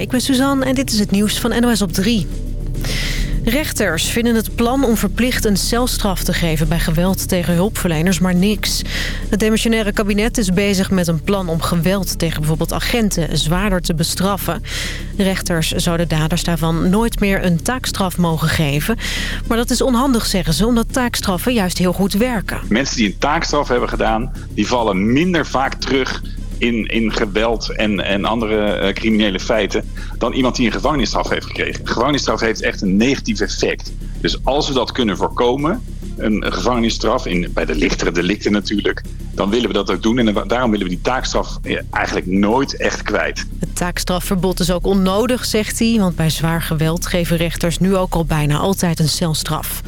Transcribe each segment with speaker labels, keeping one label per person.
Speaker 1: ik ben Suzanne en dit is het nieuws van NOS op 3. Rechters vinden het plan om verplicht een celstraf te geven... bij geweld tegen hulpverleners, maar niks. Het demissionaire kabinet is bezig met een plan om geweld... tegen bijvoorbeeld agenten zwaarder te bestraffen. Rechters zouden daders daarvan nooit meer een taakstraf mogen geven. Maar dat is onhandig, zeggen ze, omdat taakstraffen juist heel goed werken.
Speaker 2: Mensen die een taakstraf hebben gedaan... die vallen minder vaak terug in, in geweld en, en andere uh, criminele feiten dan iemand die een gevangenisstraf heeft gekregen. Gevangenisstraf heeft echt een negatief effect. Dus als we dat kunnen voorkomen, een, gevangenisstraf, in, bij de lichtere delicten natuurlijk, dan willen we dat ook doen. En daarom willen we die taakstraf eigenlijk nooit echt kwijt.
Speaker 1: Het taakstrafverbod is ook onnodig, zegt hij, want bij zwaar geweld geven rechters nu ook al bijna altijd een celstraf.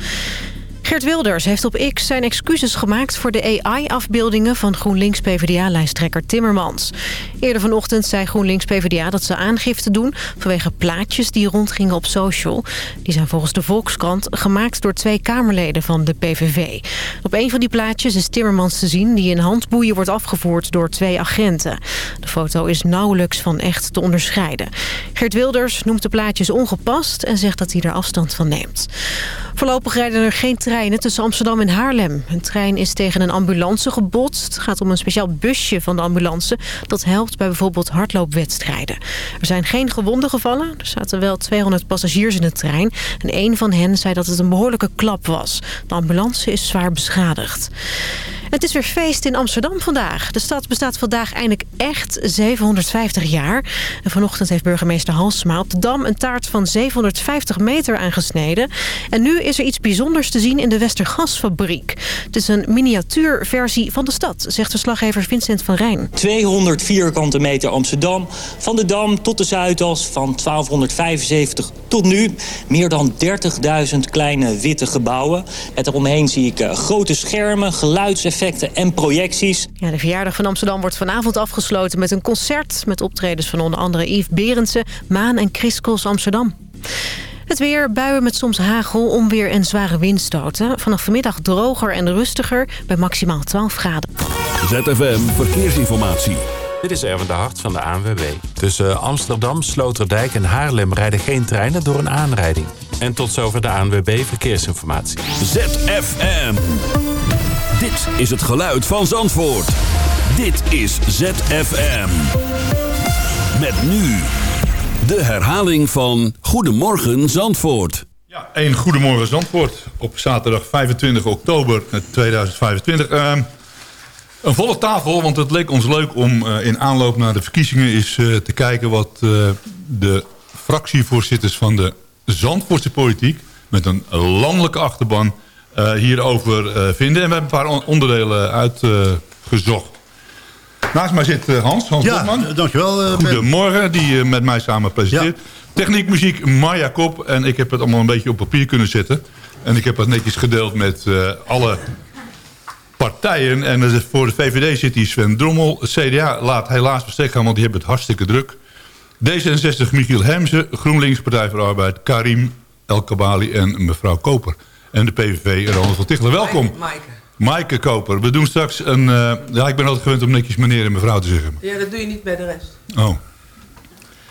Speaker 1: Gert Wilders heeft op X zijn excuses gemaakt voor de AI-afbeeldingen van GroenLinks-PVDA-lijsttrekker Timmermans. Eerder vanochtend zei GroenLinks-PVDA dat ze aangifte doen vanwege plaatjes die rondgingen op social. Die zijn volgens de Volkskrant gemaakt door twee Kamerleden van de PVV. Op een van die plaatjes is Timmermans te zien die in handboeien wordt afgevoerd door twee agenten. De foto is nauwelijks van echt te onderscheiden. Gert Wilders noemt de plaatjes ongepast en zegt dat hij er afstand van neemt. Voorlopig rijden er geen treinen tussen Amsterdam en Haarlem. Een trein is tegen een ambulance gebotst. Het gaat om een speciaal busje van de ambulance. Dat helpt bij bijvoorbeeld hardloopwedstrijden. Er zijn geen gewonden gevallen. Er zaten wel 200 passagiers in de trein. En een van hen zei dat het een behoorlijke klap was. De ambulance is zwaar beschadigd. Het is weer feest in Amsterdam vandaag. De stad bestaat vandaag eindelijk echt 750 jaar. En vanochtend heeft burgemeester Halsma op de Dam een taart van 750 meter aangesneden. En nu is er iets bijzonders te zien in de Westergasfabriek. Het is een miniatuurversie van de stad, zegt verslaggever Vincent van Rijn.
Speaker 3: 200 vierkante meter Amsterdam. Van de Dam tot de Zuidas, van 1275 tot nu. Meer dan 30.000 kleine witte gebouwen. En eromheen zie ik eh, grote schermen, geluidseffecten en projecties.
Speaker 1: Ja, de verjaardag van Amsterdam wordt vanavond afgesloten met een concert... met optredens van onder andere Yves Berendsen, Maan en Chris Amsterdam. Het weer, buien met soms hagel, onweer en zware windstoten. Vanaf vanmiddag droger en rustiger bij maximaal 12 graden.
Speaker 4: ZFM Verkeersinformatie.
Speaker 5: Dit is Erwin de Hart van de ANWB. Tussen Amsterdam, Sloterdijk en Haarlem rijden geen treinen door een aanrijding. En tot zover de ANWB Verkeersinformatie.
Speaker 4: ZFM. Dit is het geluid van Zandvoort. Dit is ZFM. Met nu de herhaling van Goedemorgen Zandvoort.
Speaker 6: Ja, een Goedemorgen Zandvoort op zaterdag 25 oktober 2025. Ehm, een volle tafel, want het leek ons leuk om uh, in aanloop naar de verkiezingen... is uh, te kijken wat uh, de fractievoorzitters van de Zandvoortse politiek... met een landelijke achterban hierover vinden. En we hebben een paar onderdelen uitgezocht. Naast mij zit uh, Hans, Hans
Speaker 7: ja,
Speaker 6: Botman.
Speaker 7: dankjewel.
Speaker 6: Goedemorgen, die met mij samen presenteert. Ja. Techniek, muziek, Maya Kop. En ik heb het allemaal een beetje op papier kunnen zetten. En ik heb het netjes gedeeld met alle partijen. En voor de VVD zit hier Sven Drommel. CDA laat helaas verstek gaan, want die hebben het hartstikke druk. D66 Michiel Hemse, GroenLinks Partij voor Arbeid, Karim El Kabali en mevrouw Koper en de PVV Ronald van Tichelen. Welkom.
Speaker 8: Maaike.
Speaker 6: Maaike Koper. We doen straks een... Uh, ja, ik ben altijd gewend om netjes meneer en mevrouw te zeggen.
Speaker 8: Ja, dat doe je niet bij de rest.
Speaker 6: Oh.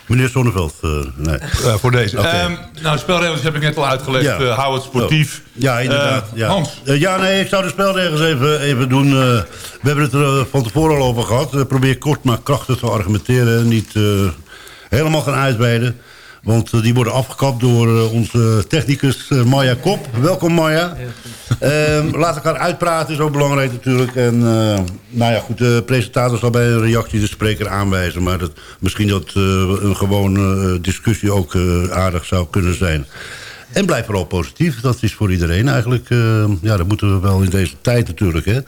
Speaker 7: Meneer Zonneveld, uh, nee.
Speaker 6: Uh, voor deze. Okay. Um, nou, de spelregels heb ik net al uitgelegd. Ja. Uh, hou het sportief.
Speaker 7: Oh. Ja, inderdaad. Ja.
Speaker 6: Hans?
Speaker 7: ja, nee, ik zou de spelregels even, even doen. we hebben het er van tevoren al over gehad. probeer kort maar krachtig te argumenteren. Niet helemaal gaan uitweiden. Want uh, die worden afgekapt door uh, onze technicus uh, Maya Kop. Welkom Maya. Ehm, laat elkaar uitpraten is ook belangrijk natuurlijk. En nou ja, goed, de presentator zal bij een reactie de spreker aanwijzen. Maar dat, misschien dat een gewone discussie ook aardig zou kunnen zijn. En blijf vooral positief. Dat is voor iedereen eigenlijk. ja, dat moeten we wel in deze tijd natuurlijk. Hè.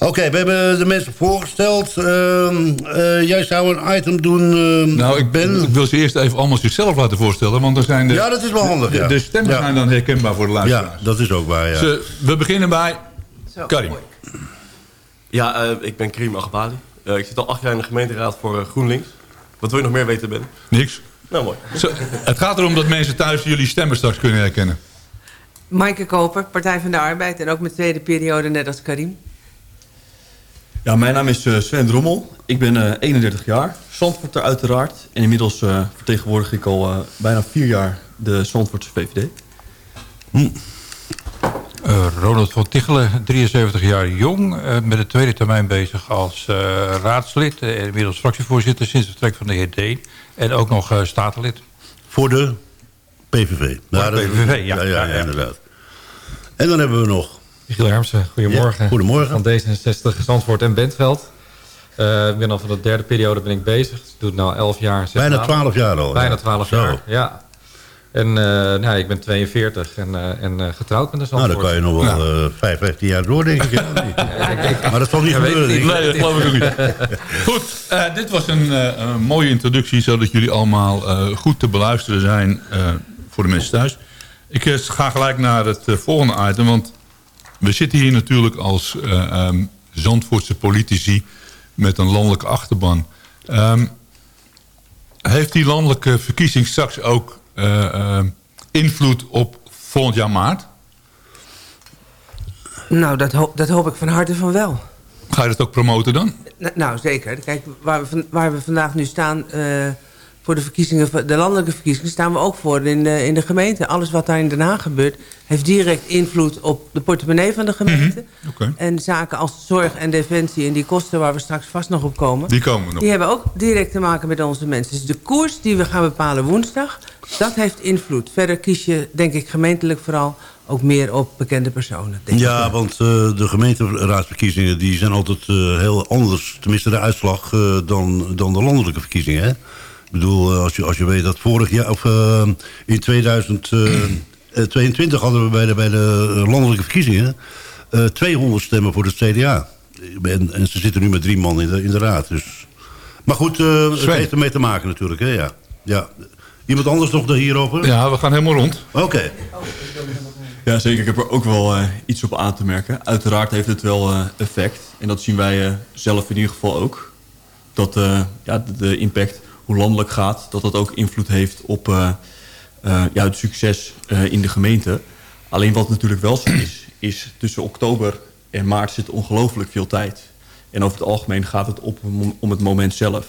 Speaker 7: Oké, okay, we hebben de mensen voorgesteld. Uh, uh, jij zou een item doen, uh,
Speaker 6: Nou, ik, ben... ik wil ze eerst even allemaal zichzelf laten voorstellen. Want er zijn de,
Speaker 7: ja, dat is wel handig,
Speaker 6: de,
Speaker 7: ja.
Speaker 6: de stemmen
Speaker 7: ja.
Speaker 6: zijn dan herkenbaar voor de luisteraars.
Speaker 7: Ja, dat is ook waar, ja.
Speaker 6: Ze, we beginnen bij
Speaker 8: Zo,
Speaker 6: Karim.
Speaker 8: mooi.
Speaker 9: Ja, uh, ik ben Karim Agbali. Uh, ik zit al acht jaar in de gemeenteraad voor uh, GroenLinks. Wat wil je nog meer weten, Ben?
Speaker 6: Niks.
Speaker 9: Nou, mooi.
Speaker 6: Zo, het gaat erom dat mensen thuis jullie stemmen straks kunnen herkennen.
Speaker 8: Maaike Koper, Partij van de Arbeid. En ook mijn tweede periode net als Karim. Ja, mijn naam is uh, Sven Drommel. Ik ben uh, 31 jaar. Zandvoorter uiteraard. En inmiddels uh, vertegenwoordig ik al bijna vier jaar de Zandvoortse VVD.
Speaker 10: Hm. Ronald van Tichelen, 73 jaar jong. met de tweede termijn bezig als raadslid. inmiddels fractievoorzitter sinds het vertrek van de heer Deen. En ook nog statenlid.
Speaker 7: Voor de PVV.
Speaker 10: Ja, de PVV, ja.
Speaker 7: Ja, ja, ja, inderdaad. En dan hebben we nog...
Speaker 11: Michiel Hermsen, goedemorgen.
Speaker 7: Ja, goedemorgen.
Speaker 11: Van D66, Zandvoort en Bentveld. Uh, ik ben al van de derde periode ben ik bezig. Ik doe het nu 11 jaar.
Speaker 7: Bijna 12 jaar al.
Speaker 11: Bijna 12 jaar, ja. En uh, nou, ik ben 42 en, uh, en getrouwd met een Zandvoort.
Speaker 7: Nou, dan kan je nog wel nou. 5, 15 jaar door, denk ik. maar dat zal niet gebeuren.
Speaker 6: Nee, dat geloof ik ook niet. Goed, dit was een, een, mooie introductie... zodat jullie allemaal goed te beluisteren zijn voor de mensen thuis. Ik ga gelijk naar het volgende item, want we zitten hier natuurlijk als uh, um, Zandvoortse politici met een landelijke achterban. Um, heeft die landelijke verkiezing straks ook uh, uh, invloed op volgend jaar maart?
Speaker 12: Nou, dat, ho dat hoop ik van harte van wel.
Speaker 6: Ga je dat ook promoten dan?
Speaker 12: N nou, zeker. Kijk, waar we, waar we vandaag nu staan voor de, verkiezingen, de landelijke verkiezingen staan we ook voor in de, in de gemeente. Alles wat daar in Den Haag gebeurt heeft direct invloed op de portemonnee van de gemeente.
Speaker 6: Mm -hmm. okay.
Speaker 12: En zaken als zorg en defensie en die kosten waar we straks vast nog op komen.
Speaker 6: Die komen nog.
Speaker 12: Die hebben ook direct te maken met onze mensen. Dus de koers die we gaan bepalen woensdag, dat heeft invloed. Verder kies je, denk ik gemeentelijk vooral ook meer op bekende personen. Denk
Speaker 7: ja,
Speaker 12: ik.
Speaker 7: want uh, de gemeenteraadsverkiezingen die zijn altijd uh, heel anders. Tenminste de uitslag uh, dan, dan de landelijke verkiezingen. Hè? Ik bedoel, als je, als je weet dat vorig jaar, of uh, in 2022 hadden we bij de, bij de landelijke verkiezingen uh, 200 stemmen voor het CDA. En, en, ze zitten nu met drie man in de, in de raad. Dus. Maar goed, uh, het heeft ermee te maken natuurlijk. Hè? Ja. Ja. Iemand anders nog hierover?
Speaker 6: Ja, we gaan helemaal rond.
Speaker 7: Oké. Okay.
Speaker 8: Ja, zeker. Ik heb er ook wel uh, iets op aan te merken. Uiteraard heeft het wel uh, effect. En dat zien wij uh, zelf in ieder geval ook. Dat ja, de, de impact hoe landelijk gaat... dat dat ook invloed heeft op uh, uh, ja, het succes uh, in de gemeente. Alleen wat natuurlijk wel zo is... is tussen oktober en maart zit ongelooflijk veel tijd. En over het algemeen gaat het op, om het moment zelf.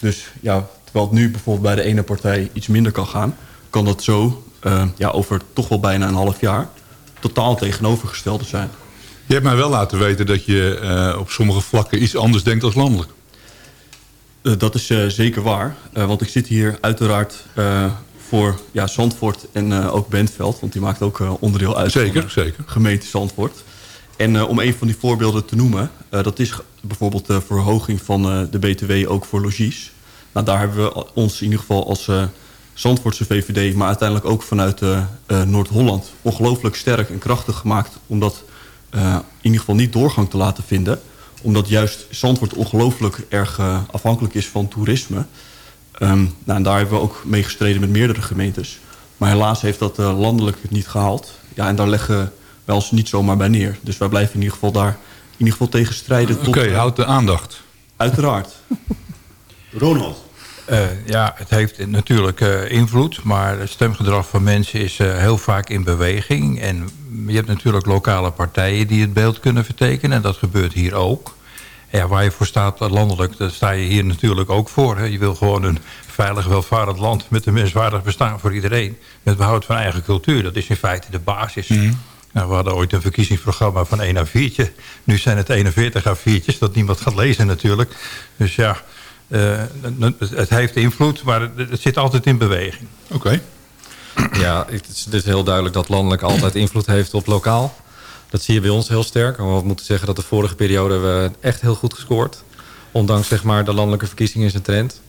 Speaker 8: Dus ja, terwijl het nu bijvoorbeeld bij de ene partij iets minder kan gaan... kan dat zo ja, over toch wel bijna een half jaar... totaal tegenovergestelde zijn.
Speaker 6: Je hebt mij wel laten weten dat je op sommige vlakken iets anders denkt als landelijk.
Speaker 8: Uh, dat is uh, zeker waar. Uh, want ik zit hier uiteraard voor ja, Zandvoort en ook Bentveld. Want die maakt ook onderdeel uit
Speaker 6: zeker,
Speaker 8: van
Speaker 6: zeker.
Speaker 8: gemeente Zandvoort. En om een van die voorbeelden te noemen... dat is bijvoorbeeld de verhoging van de BTW ook voor logies. Nou, daar hebben we ons in ieder geval als Zandvoortse VVD... maar uiteindelijk ook vanuit Noord-Holland... ongelooflijk sterk en krachtig gemaakt... om dat in ieder geval niet doorgang te laten vinden omdat juist Zandvoort ongelooflijk erg uh, afhankelijk is van toerisme. Um, nou, en daar hebben we ook mee gestreden met meerdere gemeentes. Maar helaas heeft dat uh, landelijk niet gehaald. Ja, en daar leggen wij ons niet zomaar bij neer. Dus wij blijven in ieder geval daar in ieder geval tegen strijden.
Speaker 6: Oké, okay, houd de aandacht.
Speaker 8: Uiteraard.
Speaker 7: Ronald.
Speaker 10: Uh, ja, het heeft natuurlijk uh, invloed, maar het stemgedrag van mensen is uh, heel vaak in beweging. En je hebt natuurlijk lokale partijen die het beeld kunnen vertekenen. En dat gebeurt hier ook. Ja, waar je voor staat landelijk, daar sta je hier natuurlijk ook voor. Hè. Je wil gewoon een veilig, welvarend land met een menswaardig bestaan voor iedereen. Met behoud van eigen cultuur. Dat is in feite de basis. Mm. Nou, we hadden ooit een verkiezingsprogramma van 1 à 4. Nu zijn het 41 à 4'tjes, dat niemand gaat lezen natuurlijk. Dus ja, uh, het heeft invloed, maar het zit altijd in beweging.
Speaker 6: Oké. Okay.
Speaker 11: Ja, het is, het is heel duidelijk dat landelijk altijd invloed heeft op lokaal. Dat zie je bij ons heel sterk. We moeten zeggen dat de vorige periode we echt heel goed gescoord. Ondanks zeg maar, de landelijke verkiezingen is een trend.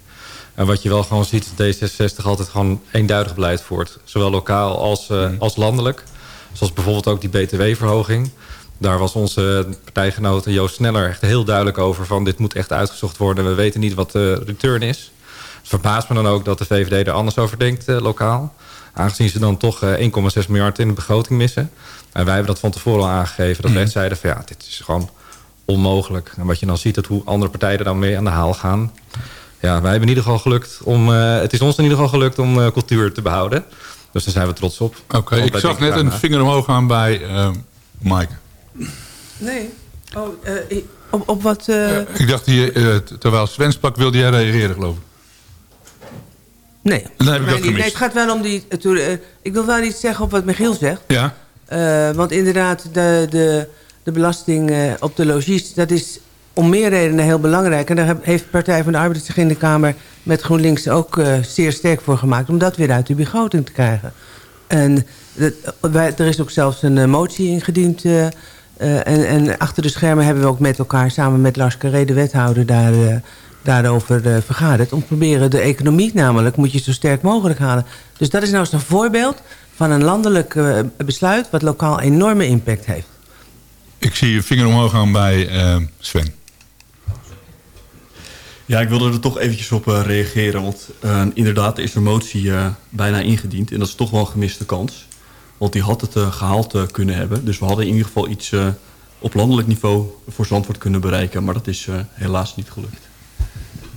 Speaker 11: En wat je wel gewoon ziet is dat D66 altijd gewoon eenduidig beleid voert. Zowel lokaal als, uh, als landelijk. Zoals bijvoorbeeld ook die btw-verhoging. Daar was onze partijgenoot Joost Sneller echt heel duidelijk over... van dit moet echt uitgezocht worden. We weten niet wat de return is. Het verbaast me dan ook dat de VVD er anders over denkt uh, lokaal. Aangezien ze dan toch uh, 1,6 miljard in de begroting missen. En wij hebben dat van tevoren al aangegeven. Dat wij mm. zeiden van ja, dit is gewoon onmogelijk. En wat je dan ziet, dat hoe andere partijen er dan mee aan de haal gaan. Ja, wij hebben in ieder geval gelukt om... Uh, het is ons in ieder geval gelukt om uh, cultuur te behouden. Dus daar zijn we trots op.
Speaker 6: Oké, okay, ik zag net een vinger omhoog gaan bij uh, Mike.
Speaker 12: Nee. Oh, uh, Op, op wat... eh,
Speaker 6: Ik dacht, hier, eh, terwijl Sven sprak, wilde jij reageren, geloof ik.
Speaker 12: nee.
Speaker 6: Dan heb ik
Speaker 12: Nee, het gaat wel om die... eh, eh, ik wil wel iets zeggen op wat Michiel zegt.
Speaker 6: Ja,
Speaker 12: Eh, want inderdaad, de, de, de belasting eh, op de logies... dat is om meer redenen heel belangrijk. En daar heeft Partij van de Arbeid zich in de Kamer... met GroenLinks ook eh, zeer sterk voor gemaakt... om dat weer uit de begroting te krijgen. En dat- wij, er is ook zelfs een eh, motie ingediend... eh, en, en achter de schermen hebben we ook met elkaar... samen met Lars Carré, de wethouder, daar, eh, daarover eh, vergaderd. Om te proberen de economie namelijk... moet je zo sterk mogelijk halen. Dus dat is nou eens een voorbeeld van een landelijk eh, besluit... wat lokaal enorme impact heeft.
Speaker 6: ik zie je vinger omhoog gaan bij eh, Sven.
Speaker 8: Ja, ik wilde er toch eventjes op eh, reageren. Want eh, inderdaad is de motie eh, bijna ingediend. En dat is toch wel een gemiste kans. Want die had het eh, gehaald eh, kunnen hebben. Dus we hadden in ieder geval iets eh, op landelijk niveau voor Zandvoort kunnen bereiken. Maar dat is eh, helaas niet gelukt.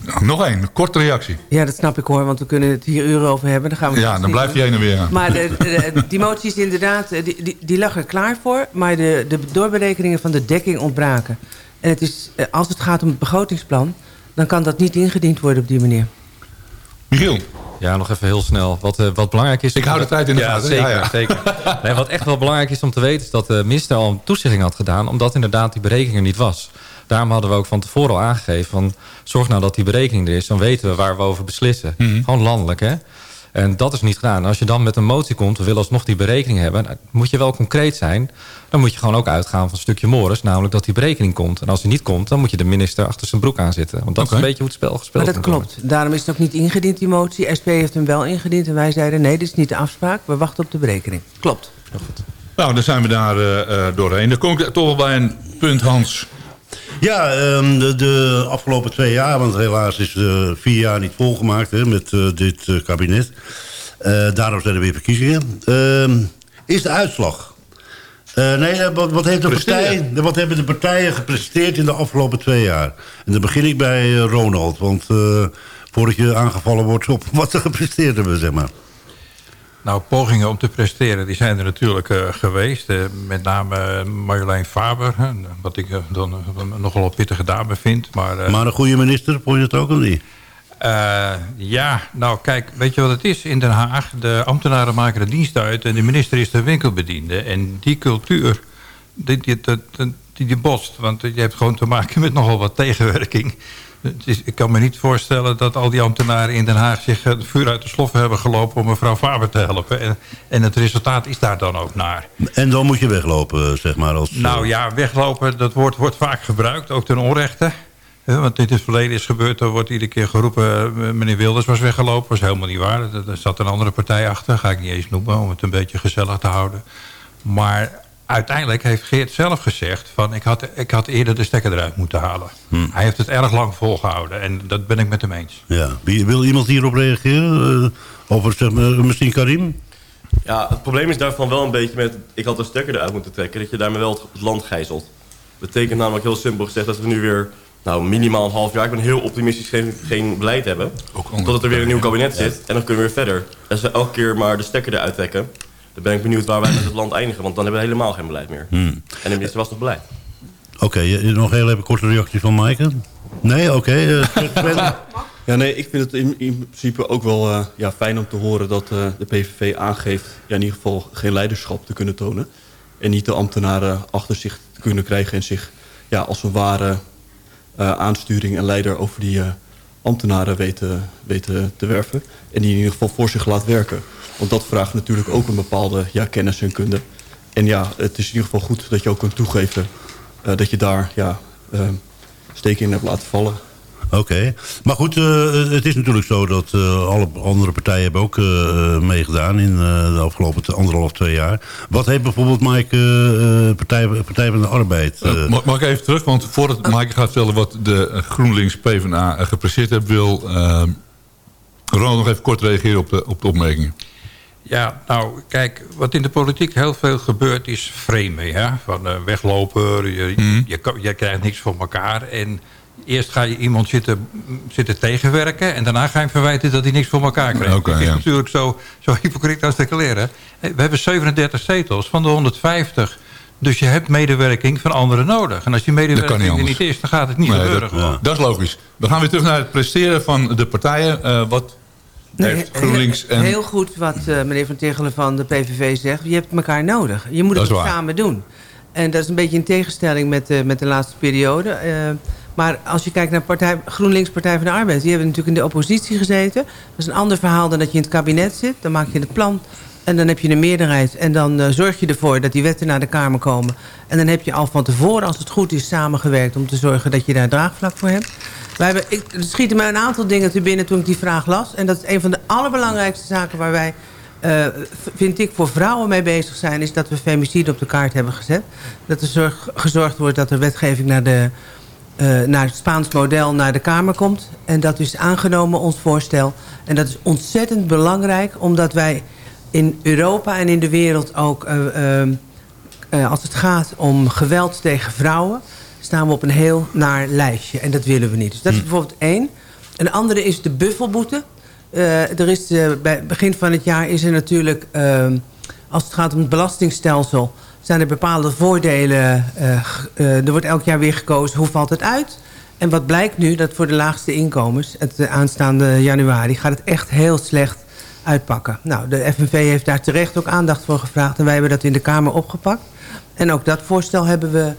Speaker 6: Nou, nog één, een korte reactie.
Speaker 12: Ja, dat snap ik hoor, want we kunnen het hier uren over hebben. Dan gaan we
Speaker 6: Ja, dan blijf je heen en weer.
Speaker 12: Maar de, de- die motie is inderdaad, die, die, die lag er klaar voor. Maar de, de doorberekeningen van de dekking ontbraken. En het is, als het gaat om het begrotingsplan... dan kan dat niet ingediend worden op die manier.
Speaker 6: Michiel,
Speaker 11: Ja, nog even heel snel. Wat, eh, wat belangrijk is...
Speaker 6: Ik hou de tijd in de gaten.
Speaker 11: Zeker,
Speaker 6: Ja, ja.
Speaker 11: zeker. Nee, wat echt wel belangrijk is om te weten... is dat de minister al een toezegging had gedaan... omdat inderdaad die berekening er niet was. Daarom hadden we ook van tevoren al aangegeven... van zorg nou dat die berekening er is... dan weten we waar we over beslissen.
Speaker 6: Mhm.
Speaker 11: Gewoon landelijk, hè. En dat is niet gedaan. Als je dan met een motie komt... we willen alsnog die berekening hebben... dan moet je wel concreet zijn. Dan moet je gewoon ook uitgaan van een stukje mores... namelijk dat die berekening komt. En als die niet komt... dan moet je de minister achter zijn broek aanzitten. Want dat is een beetje hoe het spel gespeeld
Speaker 12: Maar dat
Speaker 11: worden.
Speaker 12: klopt. Daarom is het ook niet ingediend, die motie. SP heeft hem wel ingediend en wij zeiden... nee, dit is niet de afspraak, we wachten op de berekening. Klopt.
Speaker 6: nou, dan zijn we daar eh, eh, doorheen. Dan kom ik toch wel bij een punt, Hans.
Speaker 7: Ja, ehm, de, de afgelopen twee jaar, want helaas is eh vier jaar niet volgemaakt hè, met eh, dit eh, kabinet. Daarom zijn er weer verkiezingen. Ehm, is de uitslag? Nee, wat, wat, heeft de partij, wat hebben de partijen gepresteerd in de afgelopen twee jaar? En dan begin ik bij Ronald, want voordat je aangevallen wordt op wat ze gepresteerd hebben, zeg maar.
Speaker 10: Nou, pogingen om te presteren, die zijn er natuurlijk eh, geweest. Eh, met name eh, Marjolein Faber, hè, wat ik dan nogal een pittige dame vind. Maar,
Speaker 7: Maar een goede minister, vond je het ook of niet?
Speaker 10: ja, nou kijk, weet je wat het is in Den Haag? De ambtenaren maken de dienst uit en de minister is de winkelbediende. En die cultuur, die, die, die botst. Want je hebt gewoon te maken met nogal wat tegenwerking. Het is, ik kan me niet voorstellen dat al die ambtenaren in Den Haag... zich het vuur uit de sloffen hebben gelopen om mevrouw Faber te helpen. En, en het resultaat is daar dan ook naar.
Speaker 7: En dan moet je weglopen, zeg maar. Als,
Speaker 10: Nou ja, weglopen, dat woord wordt vaak gebruikt, ook ten onrechte. Eh, Want in het verleden is gebeurd, er wordt iedere keer geroepen... eh, meneer Wilders was weggelopen, was helemaal niet waar. Er zat een andere partij achter, ga ik niet eens noemen... om het een beetje gezellig te houden. Maar uiteindelijk heeft Geert zelf gezegd... van ik had, ik had eerder de stekker eruit moeten halen. Hij heeft het erg lang volgehouden en dat ben ik met hem eens.
Speaker 7: Ja. Wie- Wil iemand hierop reageren? Eh, over zeg maar, misschien Karim?
Speaker 9: Ja, het probleem is daarvan wel een beetje met... ik had de stekker eruit moeten trekken... dat je daarmee wel het- land gijzelt. betekent namelijk heel simpel gezegd dat we nu weer... nou, minimaal een half jaar, ik ben heel optimistisch... geen, geen beleid hebben. Totdat er weer een nieuw kabinet zit. En dan kunnen we weer verder. Als we elke keer maar de stekker eruit trekken... dan ben ik benieuwd waar wij met het land eindigen. Want dan hebben we helemaal geen beleid meer.
Speaker 7: Hmm.
Speaker 9: En de minister was nog beleid.
Speaker 7: Oké, je- nog heel even een korte reactie van Maaike. Nee, oké. eh?
Speaker 8: Ja, nee, ik vind het in, in principe ook wel eh, ja, fijn om te horen dat eh, de PVV aangeeft... Ja, in ieder geval geen leiderschap te kunnen tonen. En niet de ambtenaren achter zich te kunnen krijgen... en zich ja, als een ware eh, aansturing en leider over die eh, ambtenaren weten, weten te werven. En die in ieder geval voor zich laat werken. Want dat vraagt natuurlijk ook een bepaalde ja, kennis en kunde. En ja, het is in ieder geval goed dat je ook kunt toegeven... eh, dat je daar ja, steken in hebt laten vallen.
Speaker 7: Oké. Maar goed, eh, het is natuurlijk zo dat eh, alle andere partijen hebben ook eh, meegedaan in eh, de afgelopen anderhalf, twee jaar. Wat heeft bijvoorbeeld Mike, Partij, Partij van de Arbeid... eh,
Speaker 6: Mag, mag ik even terug? Want voordat Maaike gaat vertellen wat de GroenLinks PvdA gepresteerd heeft... wil uh, Ronald nog even kort reageren op de, op de opmerkingen.
Speaker 10: Ja, nou, kijk, wat in de politiek heel veel gebeurt is framen. Hè? Van eh, wegloper, je, je, kan- je krijgt niks voor elkaar. En eerst ga je iemand zitten, zitten tegenwerken... en daarna ga je hem verwijten dat hij niks voor elkaar krijgt. Het is
Speaker 6: ja.
Speaker 10: natuurlijk zo, zo hypocriet als te leren. We hebben 37 zetels van de 150 Dus je hebt medewerking van anderen nodig. En als die
Speaker 6: Dat
Speaker 10: medewerking
Speaker 6: niet
Speaker 10: er niet is, dan gaat het niet
Speaker 6: Nee,
Speaker 10: gebeuren.
Speaker 6: dat,
Speaker 10: gewoon.
Speaker 6: dat is logisch. We gaan weer terug naar het presteren van de partijen. Eh, wat heeft GroenLinks en...
Speaker 12: Heel goed wat eh, meneer Van Tichelen van de PVV zegt. Je hebt elkaar nodig. Je moet
Speaker 6: Dat
Speaker 12: het samen doen. En dat is een beetje in tegenstelling met, eh, met de laatste periode. Eh, maar als je kijkt naar partij, GroenLinks Partij van de Arbeid... die hebben natuurlijk in de oppositie gezeten. Dat is een ander verhaal dan dat je in het kabinet zit. Dan maak je het plan en dan heb je een meerderheid. En dan eh, zorg je ervoor dat die wetten naar de Kamer komen. En dan heb je al van tevoren, als het goed is, samengewerkt... om te zorgen dat je daar draagvlak voor hebt. Wij hebben, ik, er schieten mij een aantal dingen te binnen toen ik die vraag las. En dat is een van de allerbelangrijkste zaken waar wij... eh, vind ik, voor vrouwen mee bezig zijn... is dat we femicide op de kaart hebben gezet. Dat er zorg, gezorgd wordt dat er wetgeving naar, de, eh, naar het Spaans model naar de Kamer komt. En dat is aangenomen, ons voorstel. En dat is ontzettend belangrijk... omdat wij in Europa en in de wereld ook... eh, eh, eh, als het gaat om geweld tegen vrouwen... staan we op een heel naar lijstje. En dat willen we niet. Dus dat is bijvoorbeeld één. Een andere is de buffelboete. Eh, er is, bij het begin van het jaar is er natuurlijk... eh, als het gaat om het belastingstelsel... zijn er bepaalde voordelen. er wordt elk jaar weer gekozen hoe valt het uit... En wat blijkt nu, dat voor de laagste inkomens... het aanstaande januari gaat het echt heel slecht uitpakken. Nou, de FNV heeft daar terecht ook aandacht voor gevraagd... en wij hebben dat in de Kamer opgepakt. En ook dat voorstel hebben we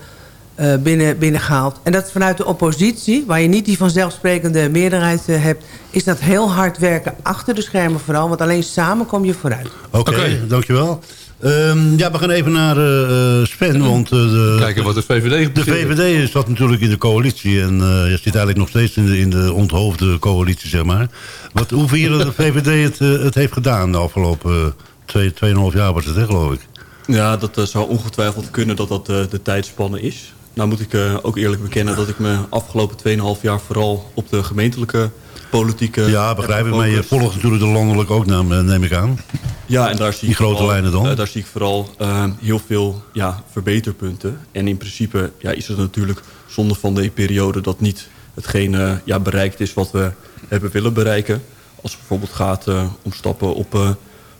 Speaker 12: eh, binnen, binnengehaald. En dat is vanuit de oppositie, waar je niet die vanzelfsprekende meerderheid eh, hebt... is dat heel hard werken achter de schermen vooral... want alleen samen kom je vooruit.
Speaker 7: Oké, dankjewel. Ehm, ja, we gaan even naar eh, eh, Sven, want... eh, de,
Speaker 6: Kijken wat de VVD
Speaker 7: De VVD zat natuurlijk in de coalitie en eh, je zit eigenlijk nog steeds in de, in de onthoofde coalitie, zeg maar. Wat, hoe vind je dat de VVD het, het heeft gedaan de afgelopen eh, twee, tweeënhalf jaar was het, hè, geloof ik?
Speaker 8: Ja, dat zou ongetwijfeld kunnen dat dat de tijdspanne is. Nou moet ik eh, ook eerlijk bekennen dat ik me afgelopen 2,5 jaar vooral op de gemeentelijke politieke...
Speaker 7: Ja, begrijp ik, maar je volgt natuurlijk de landelijk ook, neem, neem ik aan.
Speaker 8: Ja, en daar zie
Speaker 7: Die
Speaker 8: ik
Speaker 7: grote
Speaker 8: vooral,
Speaker 7: lijnen dan?
Speaker 8: eh, daar zie ik vooral eh, heel veel ja, verbeterpunten. En in principe ja, is het natuurlijk zonde van de periode dat niet hetgeen eh, ja, bereikt is wat we hebben willen bereiken. Als het bijvoorbeeld gaat eh, om stappen op eh,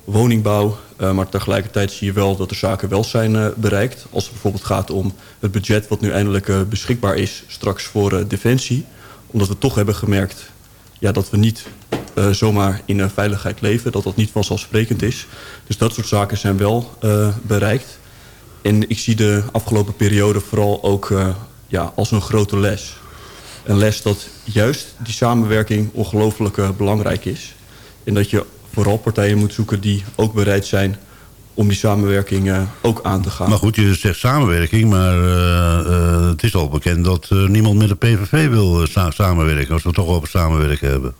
Speaker 8: woningbouw. Eh, maar tegelijkertijd zie je wel dat er zaken wel zijn eh, bereikt. Als het bijvoorbeeld gaat om het budget wat nu eindelijk eh, beschikbaar is straks voor Defensie. Omdat we toch hebben gemerkt ja, dat we niet zomaar in veiligheid leven. Dat dat niet vanzelfsprekend is. Dus dat soort zaken zijn wel bereikt. En ik zie de afgelopen periode vooral ook ja, als een grote les. Een les dat juist die samenwerking ongelooflijk belangrijk is. En dat je vooral partijen moet zoeken die ook bereid zijn om die samenwerking eh, ook aan te gaan.
Speaker 7: Maar goed, je zegt samenwerking, maar eh, eh, het is al bekend dat niemand met de PVV wil sa- samenwerken. Als we toch over samenwerken hebben.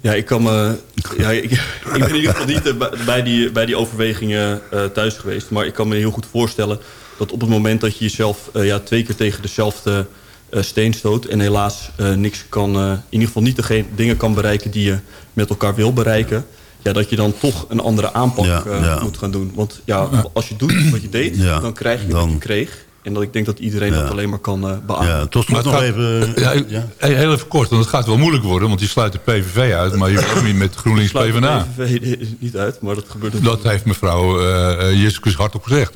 Speaker 8: Ja, ik kan me. Ja, ik, ik ben in ieder geval niet bij- die, bij die overwegingen thuis geweest. Maar ik kan me heel goed voorstellen dat op het moment dat je jezelf ja, twee keer tegen dezelfde eh, steen stoot. en helaas eh, niks kan. eh, in ieder geval niet de dingen kan bereiken die je met elkaar wil bereiken. Ja, dat je dan toch een andere aanpak
Speaker 7: Ja,
Speaker 8: eh,
Speaker 7: ja.
Speaker 8: moet gaan doen. Want ja, als je doet wat je deed,
Speaker 7: Ja,
Speaker 8: dan krijg je
Speaker 7: dan-
Speaker 8: wat je kreeg. En dat ik denk dat iedereen
Speaker 7: Ja.
Speaker 8: dat alleen maar kan eh beamen.
Speaker 7: Ja, tot nog
Speaker 6: gaat-
Speaker 7: even...
Speaker 6: Ja,
Speaker 7: ja.
Speaker 6: hey, Heel even kort, want het gaat wel moeilijk worden. Want je sluit de PVV uit, maar je wil ook niet met GroenLinks
Speaker 8: Sluit de. PVV niet uit, maar dat gebeurt
Speaker 6: Dat heeft mevrouw uh, Jessicus hardop gezegd.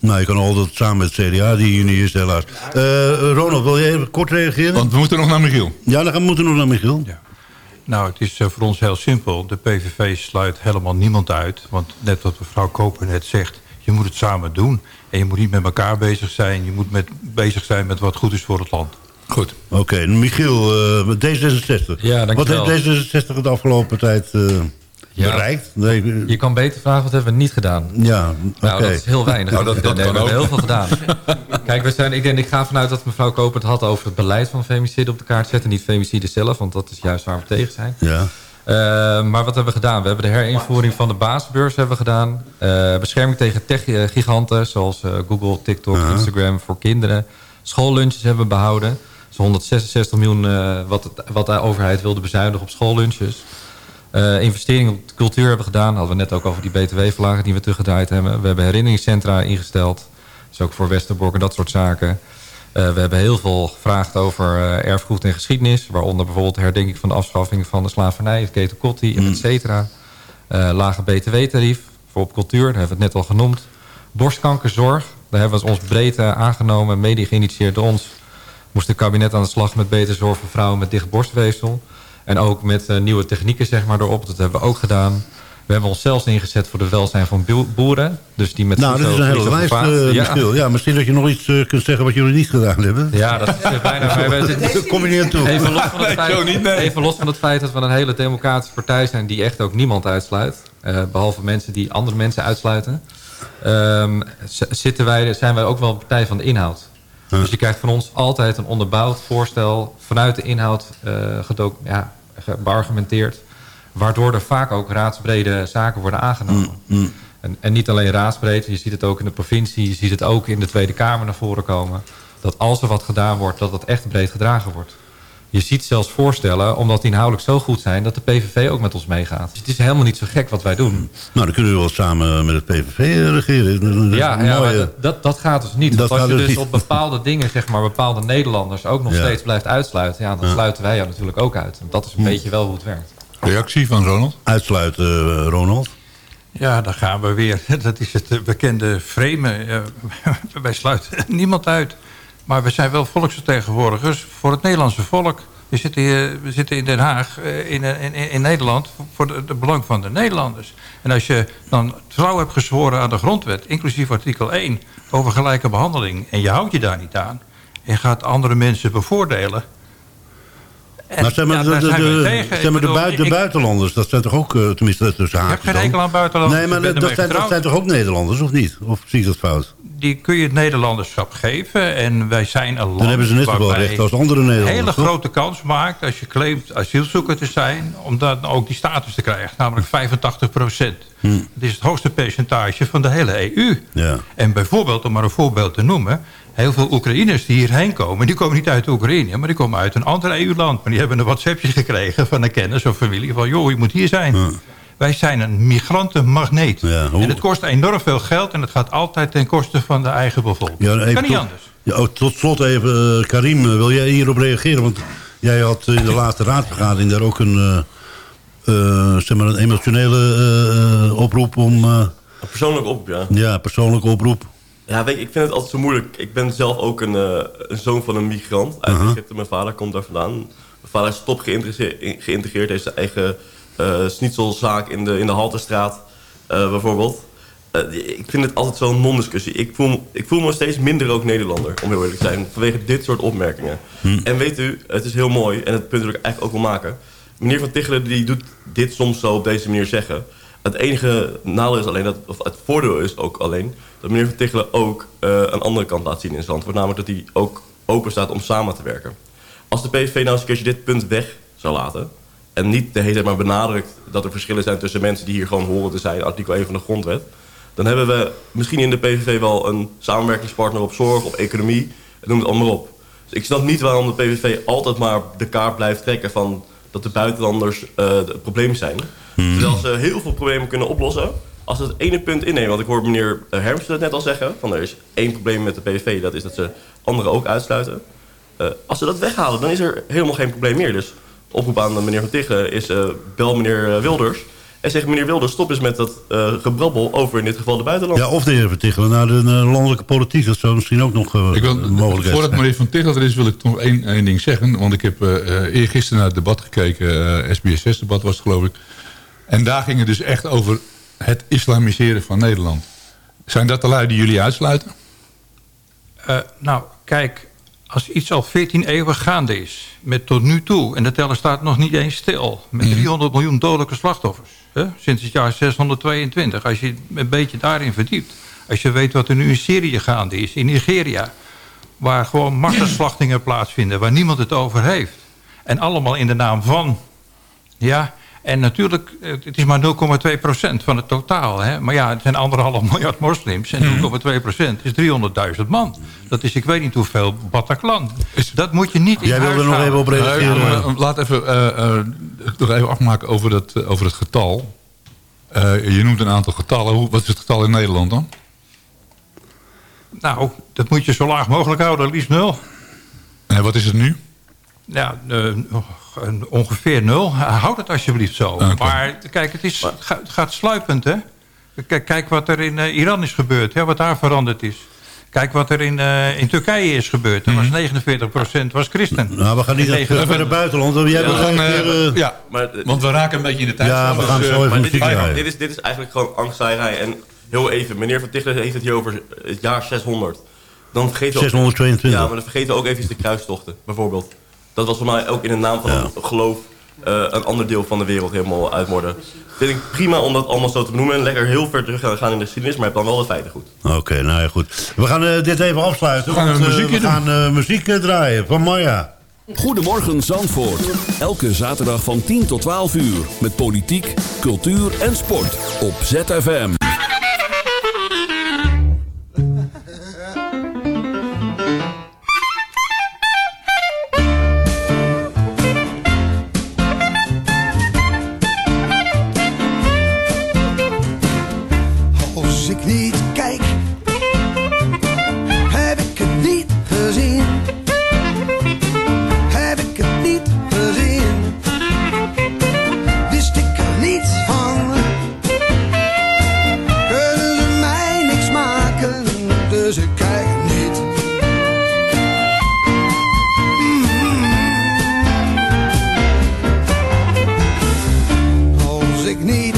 Speaker 7: Nou, je kan altijd samen met het CDA, die hier niet is helaas. Eh, Ronald, wil je even kort reageren?
Speaker 6: Want we moeten nog naar Michiel.
Speaker 7: Ja, dan gaan we moeten nog naar Michiel.
Speaker 10: Ja. Nou, het is eh, voor ons heel simpel. De PVV sluit helemaal niemand uit. Want net wat mevrouw Koper net zegt... je moet het samen doen. En je moet niet met elkaar bezig zijn. Je moet met, bezig zijn met wat goed is voor het land.
Speaker 6: Goed.
Speaker 7: Oké, Michiel, eh, met D66.
Speaker 11: Ja,
Speaker 7: Wat heeft D66 de afgelopen tijd eh,
Speaker 11: Ja.
Speaker 7: bereikt? Nee,
Speaker 11: Je kan beter vragen, wat hebben we niet gedaan?
Speaker 7: ja, oké.
Speaker 11: Nou, dat is heel weinig.
Speaker 6: Nou, dat-
Speaker 11: nee,
Speaker 6: dat
Speaker 11: we hebben heel veel gedaan. Kijk, we zijn, ik, denk, ik ga vanuit dat mevrouw Koper het had over het beleid van femicide op de kaart zetten. Niet femicide zelf, want dat is juist waar we tegen zijn.
Speaker 7: Ja.
Speaker 11: Eh, maar wat hebben we gedaan? We hebben de herinvoering van de basisbeurs hebben we gedaan. Eh, bescherming tegen tech-giganten zoals eh, Google, TikTok, Instagram voor kinderen. Schoollunches hebben we behouden. Zo'n 166 miljoen wat, het- wat de overheid wilde bezuinigen op schoollunches. Eh investeringen op cultuur hebben gedaan. Hadden we net ook over die btw-verlagen die we teruggedraaid hebben. We hebben herinneringscentra ingesteld. Dus ook voor Westerbork en dat soort zaken. Eh, we hebben heel veel gevraagd over eh, erfgoed en geschiedenis. Waaronder bijvoorbeeld de herdenking van de afschaffing van de slavernij, het ketelkotti, et cetera. Lage btw-tarief voor op cultuur, daar hebben we het net al genoemd. Borstkankerzorg, daar hebben we ons breed aangenomen, mede geïnitieerd door ons. Moest het kabinet aan de slag met betere zorg voor vrouwen met dicht borstweefsel. En ook met eh, nieuwe technieken zeg maar, erop, dat hebben we ook gedaan. We hebben ons zelfs ingezet voor de welzijn van boe- boeren. Dus die met
Speaker 7: Nou, dat is een hele lijst, Michiel. Ja, misschien dat je nog iets eh, kunt zeggen wat jullie niet gedaan hebben.
Speaker 11: Ja, dat is bijna... wij
Speaker 7: kom je niet aan toe.
Speaker 11: Even los, van het feit, even los van het feit dat we een hele democratische partij zijn... die echt ook niemand uitsluit. eh, behalve mensen die andere mensen uitsluiten. ehm, zitten wij, zijn wij ook wel een partij van de inhoud. Dus je krijgt van ons altijd een onderbouwd voorstel... vanuit de inhoud eh, gedo- ja, beargumenteerd... waardoor er vaak ook raadsbrede zaken worden aangenomen. En, en niet alleen raadsbreed, je ziet het ook in de provincie... je ziet het ook in de Tweede Kamer naar voren komen... dat als er wat gedaan wordt, dat het echt breed gedragen wordt. Je ziet zelfs voorstellen, omdat die inhoudelijk zo goed zijn... dat de PVV ook met ons meegaat. Dus het is helemaal niet zo gek wat wij doen.
Speaker 7: Nou, dan kunnen we wel samen met het PVV regeren. Dat is
Speaker 11: Ja, ja maar dat, dat, dat gaat dus niet.
Speaker 7: Dat
Speaker 11: Want als je
Speaker 7: dus
Speaker 11: dus
Speaker 7: niet.
Speaker 11: op bepaalde dingen, zeg maar, bepaalde Nederlanders... ook nog
Speaker 7: Ja.
Speaker 11: steeds blijft uitsluiten... Ja, dan
Speaker 7: Ja.
Speaker 11: sluiten wij jou natuurlijk ook uit. En dat is een beetje wel hoe het werkt.
Speaker 6: Reactie van Ronald?
Speaker 7: Uitsluiten, eh, Ronald.
Speaker 10: Ja, daar gaan we weer. Dat is het eh, bekende vreemde. Eh, wij sluiten niemand uit. Maar we zijn wel volksvertegenwoordigers voor het Nederlandse volk. We zitten, hier, we zitten in Den Haag, eh, in, in, in Nederland, voor de belang van de Nederlanders. En als je dan trouw hebt gezworen aan de grondwet, inclusief artikel 1, over gelijke behandeling, en je houdt je daar niet aan, en gaat andere mensen bevoordelen. En
Speaker 7: Maar zeg maar,
Speaker 10: ja,
Speaker 7: de, zeg
Speaker 10: Ik
Speaker 7: maar de,
Speaker 10: bedoel,
Speaker 7: bui- de
Speaker 10: ik-
Speaker 7: buitenlanders, dat zijn toch ook, eh, tenminste tussen
Speaker 10: Ik
Speaker 7: haakjes
Speaker 10: heb geen enkel aan buitenlanders.
Speaker 7: Nee, maar
Speaker 10: ik
Speaker 7: dat, zijn, dat
Speaker 10: getrouwd.
Speaker 7: zijn toch ook Nederlanders, of niet? Of zie ik dat fout?
Speaker 10: die kun je het Nederlanderschap geven. En wij zijn een land
Speaker 7: Dan hebben ze net zoveel recht als andere Nederlanders.
Speaker 10: een hele
Speaker 7: toch?
Speaker 10: grote kans maakt als je claimt asielzoeker te zijn... om dan ook die status te krijgen, namelijk 85 procent.
Speaker 7: Hm.
Speaker 10: Dat is het hoogste percentage van de hele EU.
Speaker 7: Ja.
Speaker 10: En bijvoorbeeld, om maar een voorbeeld te noemen... heel veel Oekraïners die hierheen komen... die komen niet uit Oekraïne, maar die komen uit een ander EU-land. Maar die hebben een WhatsAppje gekregen van een kennis of familie... van joh, je moet hier zijn. Wij zijn een migrantenmagneet.
Speaker 7: hoe-
Speaker 10: En het kost enorm veel geld... en het gaat altijd ten koste van de eigen bevolking.
Speaker 7: Ja,
Speaker 10: kan niet
Speaker 7: tot-
Speaker 10: anders.
Speaker 7: Ja, oh, tot slot even, eh, Karim, eh, wil jij hierop reageren? Want jij had in de laatste raadsvergadering daar ook een, eh, eh, zeg maar een emotionele oproep om... eh,
Speaker 9: Een persoonlijke oproep, ja.
Speaker 7: ja, persoonlijke oproep.
Speaker 9: Ja, weet je, ik vind het altijd zo moeilijk. Ik ben zelf ook een, eh, een zoon van een migrant uit
Speaker 7: Uh-huh.
Speaker 9: Egypte. Mijn vader komt daar vandaan. Mijn vader is top geïnteresseerd- geïntegreerd. heeft zijn eigen eh schnitzelzaak in de, in de Halterstraat, eh, bijvoorbeeld. Ik vind het altijd zo'n non-discussie. Ik voel, ik voel me steeds minder ook Nederlander, om heel eerlijk te zijn. Vanwege dit soort opmerkingen. En weet u, het is heel mooi. En het punt wil ik eigenlijk ook wel maken. Meneer Van Tichelen die doet dit soms zo op deze manier zeggen. Het enige nadeel is alleen, dat, of het voordeel is ook alleen... dat meneer Van Tichelen ook eh, een andere kant laat zien in Zandvoort. Namelijk dat hij ook open staat om samen te werken. Als de PVV nou eens een keertje dit punt weg zou laten... en niet de hele tijd maar benadrukt dat er verschillen zijn tussen mensen... die hier gewoon horen te zijn, artikel 1 van de grondwet... dan hebben we misschien in de PVV wel een samenwerkingspartner op zorg, op economie... noem het allemaal op. Dus ik snap niet waarom de PVV altijd maar de kaart blijft trekken... van dat de buitenlanders eh, het probleem zijn. Terwijl ze heel veel problemen kunnen oplossen... als ze het ene punt innemen. Want ik hoor meneer eh, Hermsen het net al zeggen... van er is één probleem met de PVV... dat is dat ze anderen ook uitsluiten. Eh, als ze dat weghalen, dan is er helemaal geen probleem meer. Dus oproep aan meneer Van Tiggen is... eh, bel meneer Wilders... en zeg meneer Wilders, stop eens met dat eh, gebrabbel... over in dit geval de buitenlanders.
Speaker 7: Ja, of de heer Vertichelen naar de landelijke politiek. Dat zou misschien ook nog eh,
Speaker 6: Ik wil,
Speaker 7: een mogelijkheid
Speaker 6: voordat
Speaker 7: zijn.
Speaker 6: meneer Van Tichel er is, wil ik nog één, één ding zeggen. Want ik heb eh eh, eergisteren naar het debat gekeken. eh SBS6-debat was het, geloof ik. En daar ging het dus echt over het islamiseren van Nederland. Zijn dat de lui die jullie uitsluiten?
Speaker 10: Eh, nou, kijk, als iets al 14 eeuwen gaande is, met tot nu toe, en de teller staat nog niet eens stil, met 300 miljoen dodelijke slachtoffers, hè, sinds het jaar 622, als je een beetje daarin verdiept, als je weet wat er nu in Syrië gaande is, in Nigeria, waar gewoon martelslachtingen plaatsvinden, waar niemand het over heeft, en allemaal in de naam van, ja, en natuurlijk, het is maar 0,2% van het totaal. Hè? Maar ja, het zijn anderhalf miljard moslims. En 0,2% is 300.000 man. Dat is, ik weet niet hoeveel Bataclan. Dat moet je niet in
Speaker 7: Jij wilde nog even op reageren.
Speaker 6: Nee,
Speaker 7: maar-
Speaker 6: maar laat even, eh, eh, nog even afmaken over, dat, eh, over het getal. Eh, je noemt een aantal getallen. Hoe, wat is het getal in Nederland dan?
Speaker 10: Nou, dat moet je zo laag mogelijk houden, liefst nul.
Speaker 6: En wat is het nu?
Speaker 10: Ja, eh, ongeveer nul. Houd het alsjeblieft zo. Maar kijk, het, is, het gaat- het gaat sluipend, hè? Kijk, kijk wat er in eh, Iran is gebeurd, hè, wat daar veranderd is. Kijk wat er in, eh, in Turkije is gebeurd. Er was 49% was christen.
Speaker 7: Nou, we gaan niet
Speaker 10: En
Speaker 7: naar het buitenland. want Jij
Speaker 6: We gaan,
Speaker 7: begrijpt weer,
Speaker 6: ja,
Speaker 9: Maar,
Speaker 6: want we raken een beetje in de tijd.
Speaker 7: Ja, we gaan
Speaker 6: Dus,
Speaker 7: zo even
Speaker 9: maar dit, is, dit is eigenlijk gewoon angstzaaierij. En heel even, meneer Van Tichler heeft het hier over het jaar 600. Dan vergeten we ook-
Speaker 7: 622.
Speaker 9: Ja, maar dan vergeten we ook even de kruistochten, bijvoorbeeld. Dat was voor mij ook in de naam van een geloof eh, een ander deel van de wereld helemaal uitmoorden. Vind ik prima om dat allemaal zo te benoemen en lekker heel ver terug te gaan in de geschiedenis, maar je hebt dan wel de feiten goed.
Speaker 7: Oké, nou ja, goed. We gaan eh, dit even afsluiten.
Speaker 6: We gaan
Speaker 7: want, eh,
Speaker 6: muziekje
Speaker 7: we gaan muziek draaien van Maya.
Speaker 4: Goedemorgen Zandvoort. Elke zaterdag van 10 tot 12 uur. Met politiek, cultuur en sport. Op ZFM.
Speaker 13: Als ik niet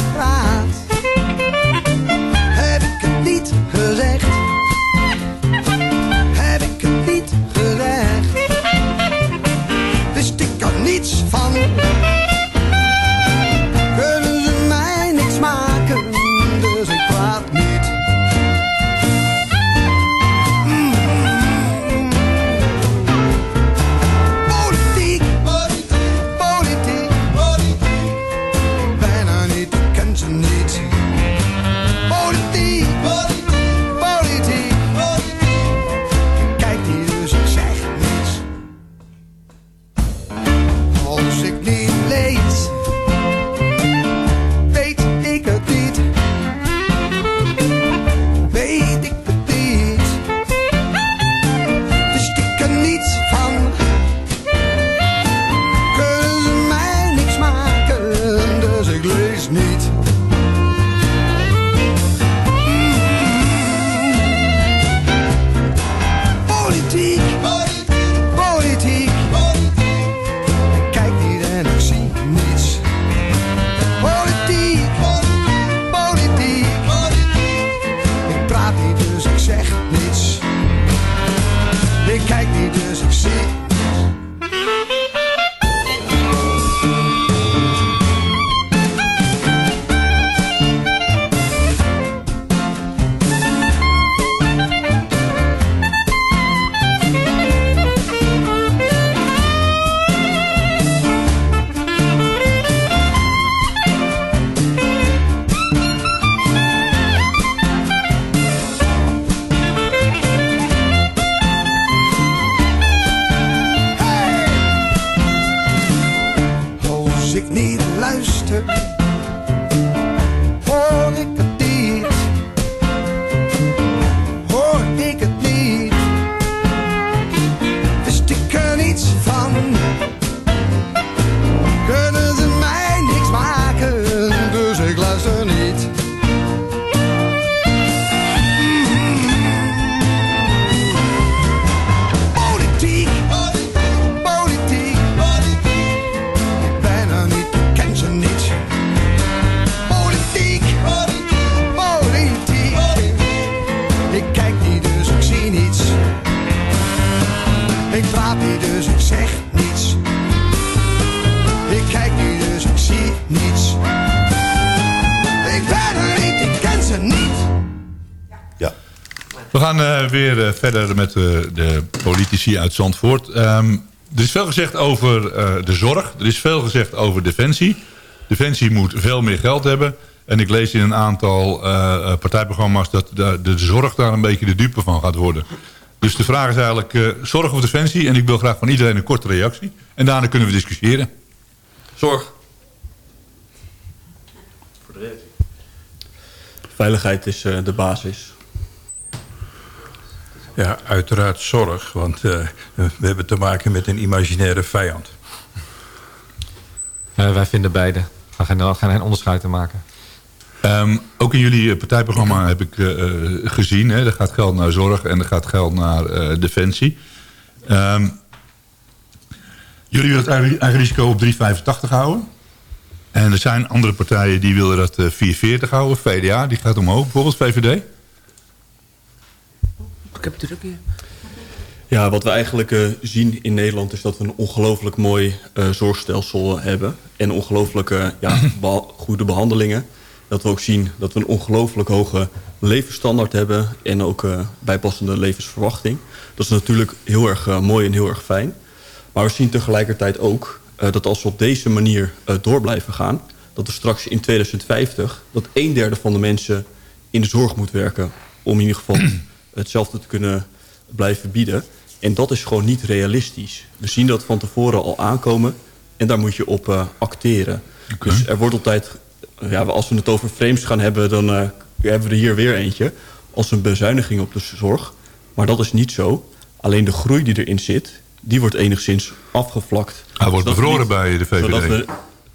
Speaker 6: winter. Verder met eh, de politici uit Zandvoort. Ehm, er is veel gezegd over eh, de zorg. Er is veel gezegd over defensie. Defensie moet veel meer geld hebben. En ik lees in een aantal eh, eh, partijprogramma's... dat de, de zorg daar een beetje de dupe van gaat worden. Dus de vraag is eigenlijk eh, zorg of defensie. En ik wil graag van iedereen een korte reactie. En daarna kunnen we discussiëren.
Speaker 9: Zorg.
Speaker 8: Veiligheid is de basis.
Speaker 10: Ja, uiteraard zorg, want eh, we hebben te maken met een imaginaire vijand.
Speaker 11: Eh, wij vinden beide. We gaan geen, gaan geen onderscheid te maken.
Speaker 6: Ehm, ook in jullie eh, partijprogramma heb ik gezien... Hè, er gaat geld naar zorg en er gaat geld naar eh, defensie. Ehm, jullie willen het eigen, eigen risico op 3,85 houden. En er zijn andere partijen die willen dat eh 4,40 houden. VDA, die gaat omhoog. Bijvoorbeeld VVD.
Speaker 12: Ik heb het druk hier.
Speaker 8: Ja, wat we eigenlijk eh, zien in Nederland is dat we een ongelooflijk mooi eh, zorgstelsel hebben. En ongelooflijke ja, goede behandelingen. Dat we ook zien dat we een ongelooflijk hoge levensstandaard hebben. En ook eh, bijpassende levensverwachting. Dat is natuurlijk heel erg mooi en heel erg fijn. Maar we zien tegelijkertijd ook dat als we op deze manier door blijven gaan... dat we straks in 2050 dat een derde van de mensen in de zorg moet werken... om in ieder geval hetzelfde te kunnen blijven bieden. En dat is gewoon niet realistisch. We zien dat van tevoren al aankomen en daar moet je op eh, acteren. Dus er wordt altijd, ja, als we het over frames gaan hebben... dan eh, hebben we er hier weer eentje als een bezuiniging op de zorg. Maar dat is niet zo. Alleen de groei die erin zit, die wordt enigszins afgevlakt.
Speaker 6: Hij wordt bevroren
Speaker 8: niet-
Speaker 6: bij de VVD.
Speaker 8: Zodat we,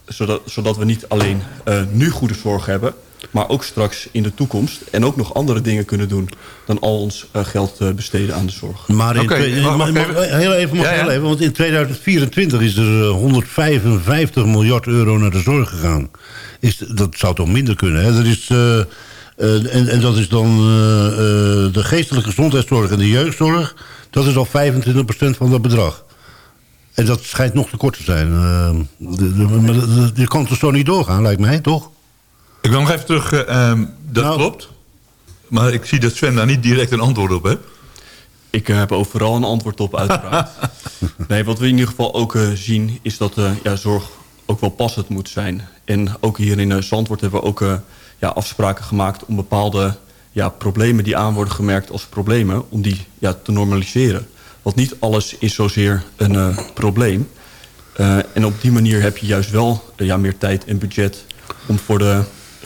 Speaker 8: zodat, zodat we niet alleen eh, nu goede zorg hebben... maar ook straks in de toekomst en ook nog andere dingen kunnen doen... dan al ons eh, geld eh, besteden aan de zorg.
Speaker 7: Maar in heel even, mag
Speaker 8: Ja,
Speaker 7: even, want in 2024 is er eh, 155 miljard euro naar de zorg gegaan. Is, dat zou toch minder kunnen, hè? Dat is, eh, eh, en, en dat is dan eh, eh, de geestelijke gezondheidszorg en de jeugdzorg. Dat is al 25% van dat bedrag. En dat schijnt nog te kort te zijn. Eh, de, de, maar de- de- je kan toch zo niet doorgaan, lijkt mij, toch?
Speaker 6: Ik wil nog even terug. eh, ehm, dat
Speaker 7: Nou.
Speaker 6: klopt. Maar ik zie dat Sven daar niet direct een antwoord op heeft.
Speaker 8: Ik eh, heb overal een antwoord op, uiteraard. nee, wat we in ieder geval ook eh, zien... is dat eh, ja, zorg ook wel passend moet zijn. En ook hier in uh, Zandvoort hebben we ook eh, ja, afspraken gemaakt... om bepaalde ja, problemen die aan worden gemerkt als problemen... om die ja, te normaliseren. Want niet alles is zozeer een eh, probleem. Eh, en op die manier heb je juist wel ja, meer tijd en budget... om voor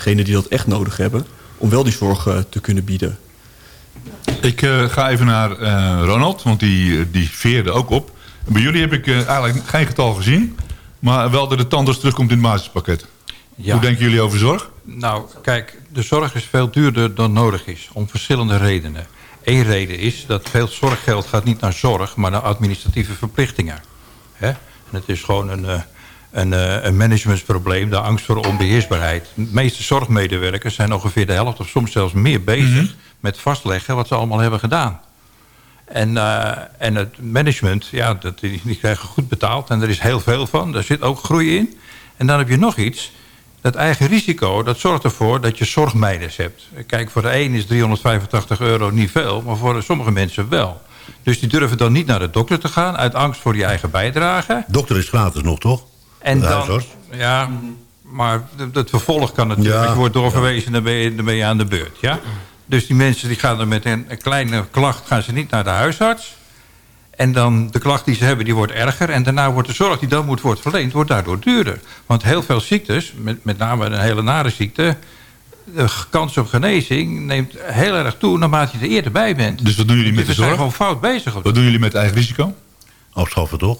Speaker 8: degenen die dat echt nodig hebben... om wel die zorg eh, te kunnen bieden.
Speaker 6: Ik eh, ga even naar eh, Ronald, want die, die veerde ook op. Bij jullie heb ik eh, eigenlijk geen getal gezien. Maar wel dat de tandarts terugkomt in het basispakket.
Speaker 10: Ja.
Speaker 6: Hoe denken jullie over zorg?
Speaker 10: Nou, kijk, de zorg is veel duurder dan nodig is. Om verschillende redenen. Eén reden is dat veel zorggeld gaat niet naar zorg... maar naar administratieve verplichtingen. Hè? En het is gewoon een, eh, een, eh, een managementsprobleem. De angst voor onbeheersbaarheid. De meeste zorgmedewerkers zijn ongeveer de helft... of soms zelfs meer bezig met vastleggen... wat ze allemaal hebben gedaan. En, eh, en het management, ja, dat, die, die krijgen goed betaald. En er is heel veel van. Daar zit ook groei in. En dan heb je nog iets. Dat eigen risico, dat zorgt ervoor dat je zorgmeiders hebt. Kijk, voor de een is 385 euro niet veel, maar voor sommige mensen wel. Dus die durven dan niet naar de dokter te gaan... uit angst voor die eigen bijdrage.
Speaker 7: Dokter is gratis nog, toch?
Speaker 10: En dan, ja, maar het- vervolg kan natuurlijk. Je wordt doorverwezen, dan ben, je, dan ben je aan de beurt. Ja? Dus die mensen die gaan dan met een, kleine klacht... gaan ze niet naar de huisarts. En dan de klacht die ze hebben, die wordt erger. En daarna wordt de zorg die dan moet worden verleend... wordt daardoor duurder. Want heel veel ziektes, met, met name een hele nare ziekte... de kans op genezing neemt heel erg toe... naarmate je er eerder bij bent.
Speaker 6: Dus wat doen jullie met de
Speaker 10: We zijn
Speaker 6: zorg?
Speaker 10: gewoon fout bezig.
Speaker 6: Wat doen jullie met eigen risico?
Speaker 7: Afschaffen, toch?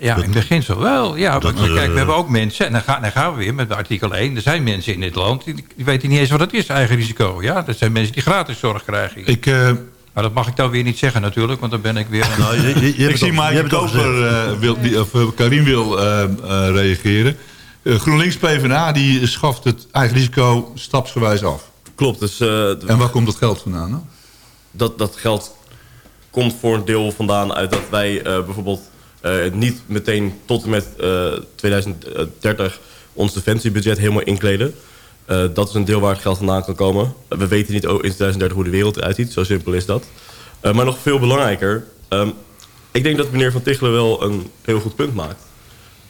Speaker 10: Ja, in beginsel wel. Ja,
Speaker 7: Dat,
Speaker 10: want kijk,
Speaker 7: eh,
Speaker 10: we hebben ook mensen... en dan gaan, dan gaan we weer met artikel 1. Er zijn mensen in dit land... die, die weten niet eens wat het is, eigen risico. Ja, dat zijn mensen die gratis zorg krijgen.
Speaker 6: Ik, eh,
Speaker 10: maar dat mag ik dan weer niet zeggen natuurlijk... want dan ben ik weer...
Speaker 7: Nou, je- je- je hebt
Speaker 6: ik
Speaker 7: het
Speaker 6: zie Maaike
Speaker 7: het al
Speaker 6: Koper, eh, wil, die, of eh, Karim wil eh, eh, reageren. Eh, GroenLinks PvdA die schaft het eigen risico stapsgewijs af.
Speaker 9: Klopt, dus eh,
Speaker 6: En waar komt dat geld vandaan? dan?
Speaker 9: dat, dat geld komt voor een deel vandaan uit dat wij eh, bijvoorbeeld eh, niet meteen tot en met eh, 2030 ons defensiebudget helemaal inkleden. Eh, dat is een deel waar het geld vandaan kan komen. Eh, we weten niet in 2030 hoe de wereld eruit ziet, zo simpel is dat. Eh, maar nog veel belangrijker, ehm, ik denk dat meneer Van Tichelen wel een heel goed punt maakt.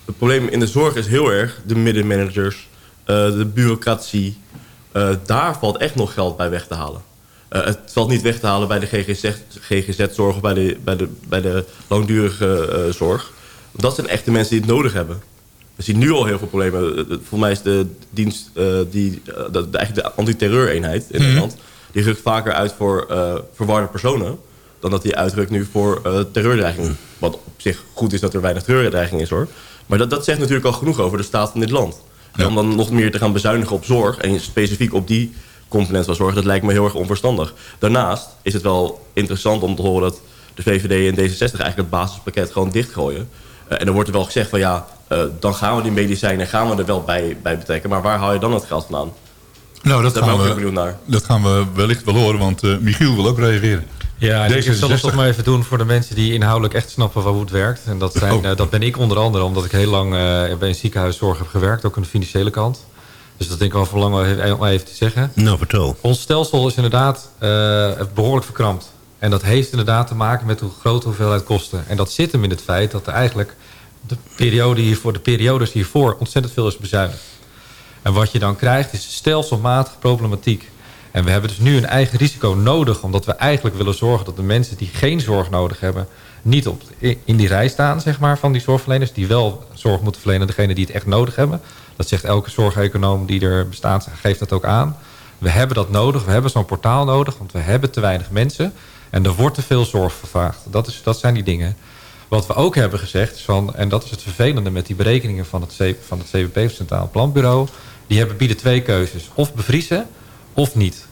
Speaker 9: Het probleem in de zorg is heel erg de middenmanagers, eh, de bureaucratie. Eh, daar valt echt nog geld bij weg te halen. Eh, het valt niet weg te halen bij de GGZ-zorg of bij de, bij de, bij de langdurige eh, zorg. Dat zijn echt de mensen die het nodig hebben. We zien nu al heel veel problemen. Eh, Volgens mij is de dienst, die, de, de, eigenlijk de antiterreureenheid in Nederland... die rukt vaker uit voor verwarde personen... dan dat die uitrukt nu voor terreurdreiging. Wat op zich goed is dat er weinig terreurdreiging is hoor. Maar dat, dat zegt natuurlijk al genoeg over de staat van dit land. En Om dan nog meer te gaan bezuinigen op zorg... en specifiek op die component van zorg... dat lijkt me heel erg onverstandig. Daarnaast is het wel interessant om te horen... dat de VVD en D66 eigenlijk het basispakket gewoon dichtgooien. Uh, en dan wordt er wel gezegd van ja... Uh, dan gaan we die medicijnen gaan we er wel bij, bij betrekken. Maar waar haal je dan het geld vandaan?
Speaker 6: Nou, dat,
Speaker 9: Daar
Speaker 6: gaan we,
Speaker 9: naar.
Speaker 6: dat gaan we wellicht wel horen, want uh, Michiel wil ook reageren.
Speaker 11: Ja, en ik zal het
Speaker 6: D66.
Speaker 11: toch maar even doen voor de mensen die inhoudelijk echt snappen hoe het werkt. En dat, zijn,
Speaker 6: Oh.
Speaker 11: eh, dat ben ik onder andere, omdat ik heel lang eh, bij een ziekenhuiszorg heb gewerkt, ook aan de financiële kant. Dus dat denk ik wel van lang om even te zeggen.
Speaker 7: Nou, vertel.
Speaker 11: Ons stelsel is inderdaad eh, behoorlijk verkrampt. En dat heeft inderdaad te maken met hoe grote hoeveelheid kosten. En dat zit hem in het feit dat er eigenlijk de, periode hiervoor, de periodes hiervoor ontzettend veel is bezuinigd. En wat je dan krijgt is stelselmatige problematiek. En we hebben dus nu een eigen risico nodig... omdat we eigenlijk willen zorgen dat de mensen die geen zorg nodig hebben... niet op, in die rij staan zeg maar, van die zorgverleners... die wel zorg moeten verlenen, degene die het echt nodig hebben. Dat zegt elke zorgeconoom die er bestaat, geeft dat ook aan. We hebben dat nodig, we hebben zo'n portaal nodig... want we hebben te weinig mensen en er wordt te veel zorg vervaagd. Dat, is, dat zijn die dingen. Wat we ook hebben gezegd, is van, en dat is het vervelende met die berekeningen van het, van het Centraal Planbureau... die hebben, bieden twee keuzes. Of bevriezen, of niet.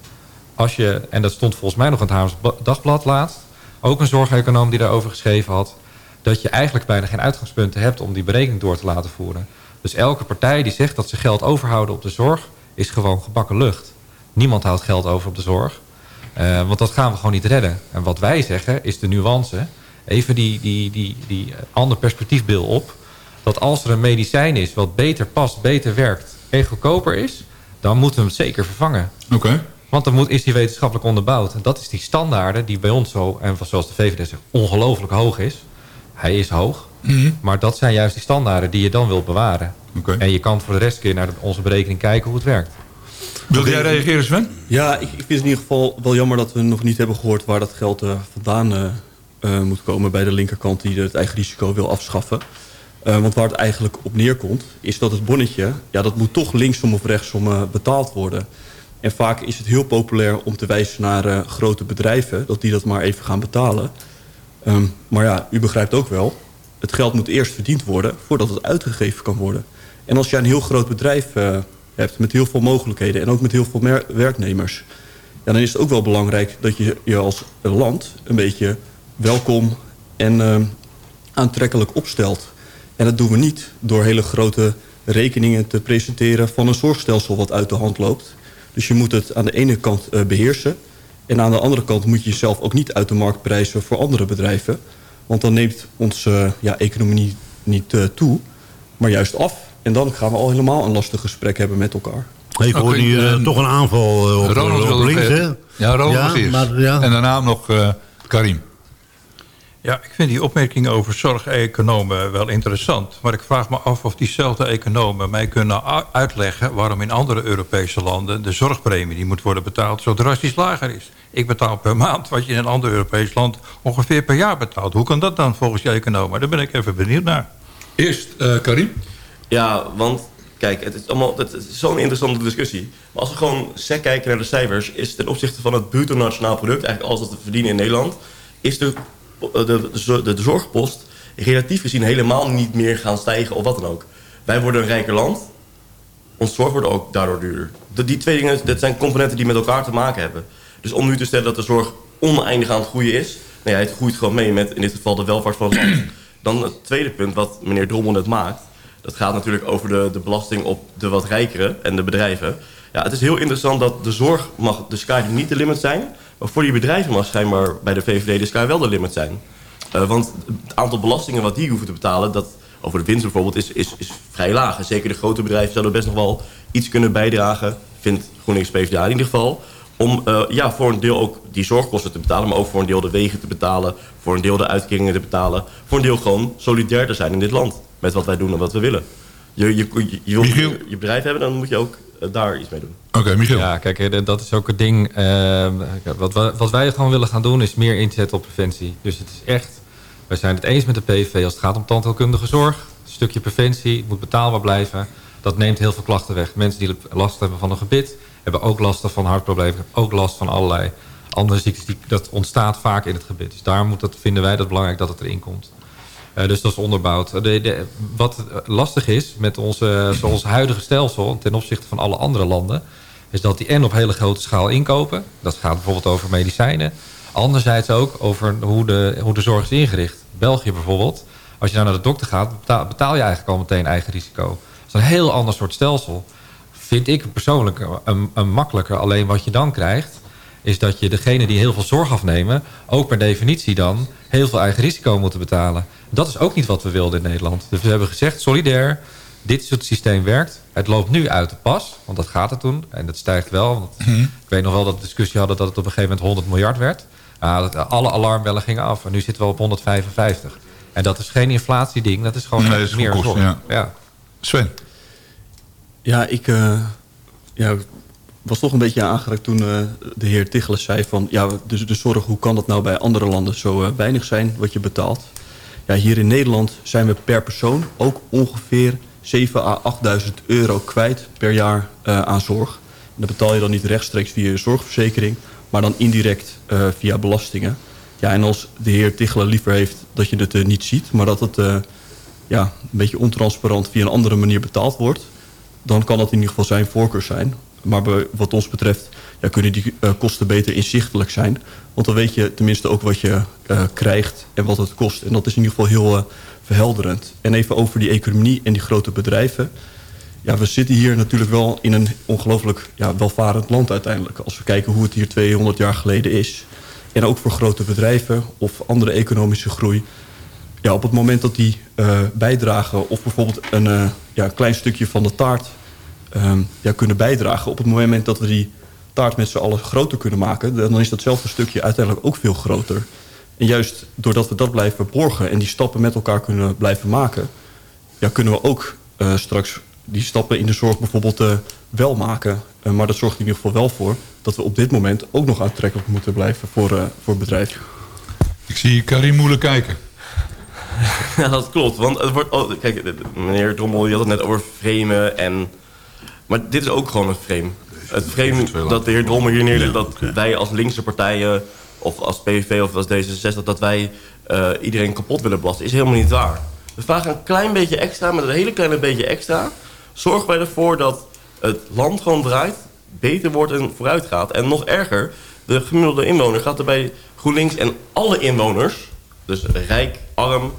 Speaker 11: Als je, en dat stond volgens mij nog in het Haams Dagblad laatst... ook een zorgeconoom die daarover geschreven had... dat je eigenlijk bijna geen uitgangspunten hebt om die berekening door te laten voeren. Dus elke partij die zegt dat ze geld overhouden op de zorg... is gewoon gebakken lucht. Niemand houdt geld over op de zorg. Uh, want dat gaan we gewoon niet redden. En wat wij zeggen is de nuance. Even die, die, die, die ander perspectiefbeeld op. Dat als er een medicijn is wat beter past, beter werkt... en goedkoper is, dan moeten we hem zeker vervangen.
Speaker 6: Oké. Okay.
Speaker 11: Want dan moet, is die wetenschappelijk onderbouwd. En dat is die standaarden die bij ons zo... en zoals de VVD zegt, ongelooflijk hoog is. Hij is hoog.
Speaker 6: Mhm.
Speaker 11: Mm -hmm. Maar dat zijn juist die standaarden die je dan wilt bewaren.
Speaker 6: Okay.
Speaker 11: En je kan voor de rest keer naar onze berekening kijken hoe het werkt.
Speaker 6: Wil jij reageren, Sven?
Speaker 8: Ja, ik, ik, vind het in ieder geval wel jammer dat we nog niet hebben gehoord... waar dat geld uh, vandaan uh, uh, moet komen bij de linkerkant... die het eigen risico wil afschaffen. Uh, want waar het eigenlijk op neerkomt, is dat het bonnetje... ja, dat moet toch linksom of rechtsom uh, betaald worden. En vaak is het heel populair om te wijzen naar uh, grote bedrijven... dat die dat maar even gaan betalen. Um, maar ja, u begrijpt ook wel... het geld moet eerst verdiend worden voordat het uitgegeven kan worden. En als jij een heel groot bedrijf uh, hebt met heel veel mogelijkheden... en ook met heel veel werknemers... Ja, dan is het ook wel belangrijk dat je je als land een beetje welkom en uh, aantrekkelijk opstelt. En dat doen we niet door hele grote rekeningen te presenteren... van een zorgstelsel wat uit de hand loopt. Dus je moet het aan de ene kant uh, beheersen... en aan de andere kant moet je jezelf ook niet uit de markt prijzen... voor andere bedrijven. Want dan neemt onze uh, ja, economie niet, niet uh, toe, maar juist af. En dan gaan we al helemaal een lastig gesprek hebben met elkaar.
Speaker 7: Ik hoor hier uh, toch een aanval uh, op,
Speaker 6: Ronald
Speaker 7: op links, hè?
Speaker 6: Ja, Ronald ja, maar, ja. En daarna nog uh, Karim.
Speaker 10: Ja, ik vind die opmerking over zorgeconomen wel interessant. Maar ik vraag me af of diezelfde economen mij kunnen uitleggen... waarom in andere Europese landen de zorgpremie die moet worden betaald... zo drastisch lager is. Ik betaal per maand wat je in een ander Europees land ongeveer per jaar betaalt. Hoe kan dat dan volgens die economen? Daar ben ik even benieuwd naar.
Speaker 6: Eerst uh, Karim.
Speaker 9: Ja, want kijk, het is, allemaal, het is zo'n interessante discussie. Maar als we gewoon sec kijken naar de cijfers... is ten opzichte van het bruto nationaal product... eigenlijk alles wat we verdienen in Nederland... is de, de, de, de, de zorgpost relatief gezien helemaal niet meer gaan stijgen of wat dan ook. Wij worden een rijker land. Ons zorg wordt ook daardoor duurder. De, die twee dingen dat zijn componenten die met elkaar te maken hebben. Dus om nu te stellen dat de zorg oneindig aan het groeien is... Nou ja, het groeit gewoon mee met in dit geval de welvaart van het land. Dan het tweede punt wat meneer Drommel net maakt... dat gaat natuurlijk over de, de belasting op de wat rijkere en de bedrijven. Ja, het is heel interessant dat de zorg mag de sky niet de limit zijn... voor die bedrijven mag schijnbaar bij de VVD de sky wel de limit zijn. Uh, want het aantal belastingen wat die hoeven te betalen... Dat, over de winst bijvoorbeeld, is, is, is vrij laag. En zeker de grote bedrijven zouden best nog wel iets kunnen bijdragen... vindt GroenLinks PvdA in ieder geval om uh, ja, voor een deel ook die zorgkosten te betalen... maar ook voor een deel de wegen te betalen... voor een deel de uitkeringen te betalen... voor een deel gewoon solidair te zijn in dit land... met wat wij doen en wat we willen. Je, je, je, je wilt je, je bedrijf hebben, dan moet je ook uh, daar iets mee doen.
Speaker 6: Oké, Michiel.
Speaker 11: Ja, kijk, dat is ook het ding. Uh, wat, wat wij gewoon willen gaan doen... is meer inzetten op preventie. Dus het is echt... Wij zijn het eens met de PV als het gaat om tandheelkundige zorg. Een stukje preventie moet betaalbaar blijven. Dat neemt heel veel klachten weg. Mensen die last hebben van een gebit hebben ook last van hartproblemen, ook last van allerlei andere ziektes. Die, dat ontstaat vaak in het gebit. Dus daar moet dat, vinden wij dat belangrijk dat het erin komt. Eh, dus dat is onderbouwd. De, de, wat lastig is met onze, zoals huidige stelsel... ten opzichte van alle andere landen... is dat die en op hele grote schaal inkopen. Dat gaat bijvoorbeeld over medicijnen. Anderzijds ook over hoe de, hoe de zorg is ingericht. België bijvoorbeeld. Als je nou naar de dokter gaat, betaal, je eigenlijk al meteen eigen risico. Dat is een heel ander soort stelsel. Vind ik persoonlijk een, een makkelijker. Alleen wat je dan krijgt is dat je degene die heel veel zorg afnemen... ook per definitie dan heel veel eigen risico moeten betalen. Dat is ook niet wat we wilden in Nederland. Dus we hebben gezegd, solidair, dit is hoe het systeem werkt. Het loopt nu uit de pas, want dat gaat het toen. En dat stijgt wel. Want Ik weet nog wel dat we discussie hadden dat het op een gegeven moment 100 miljard werd. Dat, alle alarmbellen gingen af. En nu zitten we op 155. En dat is geen inflatieding, dat is gewoon
Speaker 6: Nee, dat is
Speaker 11: meer
Speaker 6: kosten,
Speaker 11: zorg.
Speaker 6: ja.
Speaker 11: ja.
Speaker 6: Sven?
Speaker 8: Ja, ik eh, ja, was toch een beetje aangeraakt toen eh, de heer Tichelen zei van... ja, dus de zorg, hoe kan dat nou bij andere landen zo eh, weinig zijn wat je betaalt? Ja, hier in Nederland zijn we per persoon ook ongeveer 7.000 à 8.000 euro kwijt per jaar eh, aan zorg. En dat betaal je dan niet rechtstreeks via je zorgverzekering... maar dan indirect eh, via belastingen. Ja, en als de heer Tichelen liever heeft dat je het eh, niet ziet... maar dat het ja, een beetje ontransparant via een andere manier betaald wordt... dan kan dat in ieder geval zijn voorkeur zijn. Maar wat ons betreft ja, kunnen die kosten beter inzichtelijk zijn. Want dan weet je tenminste ook wat je krijgt en wat het kost. En dat is in ieder geval heel verhelderend. En even over die economie en die grote bedrijven. Ja, we zitten hier natuurlijk wel in een ongelooflijk ja, welvarend land uiteindelijk. Als we kijken hoe het hier 200 jaar geleden is. En ook voor grote bedrijven of andere economische groei. Ja, op het moment dat die eh, bijdragen of bijvoorbeeld een eh, ja, klein stukje van de taart ehm, ja, kunnen bijdragen. Op het moment dat we die taart met z'n allen groter kunnen maken... dan is datzelfde stukje uiteindelijk ook veel groter. En juist doordat we dat blijven borgen en die stappen met elkaar kunnen blijven maken... Ja, kunnen we ook eh, straks die stappen in de zorg bijvoorbeeld eh, wel maken. Eh, maar dat zorgt in ieder geval wel voor dat we op dit moment ook nog aantrekkelijk moeten blijven voor, eh, voor bedrijven.
Speaker 6: Ik zie Karim moeilijk kijken.
Speaker 9: Ja, dat klopt. Want het wordt, oh, kijk, meneer Drommel die had het net over framen en... Maar dit is ook gewoon een frame. Het frame dat de heer Drommel hier neerlegt... dat wij als linkse partijen of als PVV of als D66... dat wij eh, iedereen kapot willen belasten, is helemaal niet waar. We vragen een klein beetje extra, met een hele kleine beetje extra... zorgen wij ervoor dat het land gewoon draait, beter wordt en vooruit gaat. En nog erger, de gemiddelde inwoner gaat er bij GroenLinks en alle inwoners... dus rijk, arm,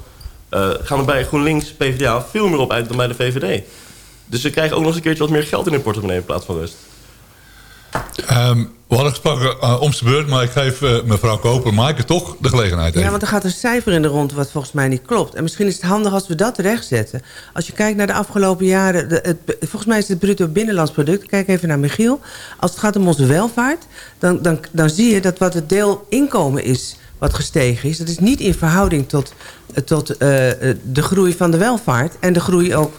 Speaker 9: eh, gaan er bij GroenLinks, PvdA veel meer op uit dan bij de VVD. Dus ze krijgen ook nog eens een keertje wat meer geld in hun portemonnee in plaats van rust.
Speaker 6: Ehm, we hadden gesproken uh, om zijn beurt, maar ik geef eh, mevrouw Koper, Maaike, toch de gelegenheid
Speaker 12: Ja, want er gaat een cijfer in de rond wat volgens mij niet klopt. En misschien is het handig als we dat rechtzetten. Als je kijkt naar de afgelopen jaren... De, het, volgens mij is het bruto binnenlands product... kijk even naar Michiel. Als het gaat om onze welvaart... dan, dan, dan zie je dat wat het deel inkomen is wat gestegen is... dat is niet in verhouding tot, tot eh, de groei van de welvaart... en de groei ook...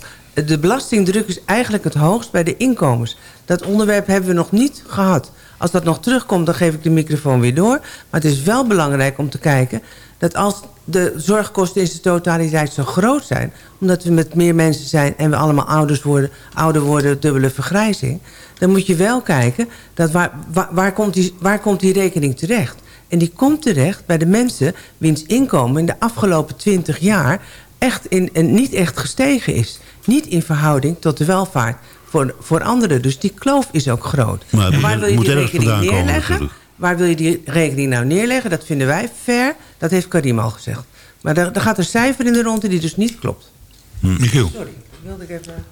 Speaker 12: De belastingdruk is eigenlijk het hoogst bij de inkomens. Dat onderwerp hebben we nog niet gehad. Als dat nog terugkomt, dan geef ik de microfoon weer door. Maar het is wel belangrijk om te kijken... dat als de zorgkosten in zijn totaliteit zo groot zijn... omdat we met meer mensen zijn en we allemaal ouders worden, ouder worden... dubbele vergrijzing... dan moet je wel kijken dat waar, waar, waar, komt die, waar komt die rekening terecht. En die komt terecht bij de mensen wiens inkomen in de afgelopen 20 jaar... echt in, en niet echt gestegen is. Niet in verhouding tot de welvaart voor, voor anderen. Dus die kloof is ook groot.
Speaker 7: Maar
Speaker 12: En
Speaker 7: moet-
Speaker 12: waar wil je
Speaker 7: moet
Speaker 12: die
Speaker 7: ergens
Speaker 12: rekening
Speaker 7: komen
Speaker 12: neerleggen?
Speaker 7: natuurlijk.
Speaker 12: Waar wil je die rekening nou neerleggen? Dat vinden wij fair. Dat heeft Karim al gezegd. Maar er, er gaat een cijfer in de ronde die dus niet klopt.
Speaker 6: Michiel.
Speaker 12: Sorry, wilde ik even...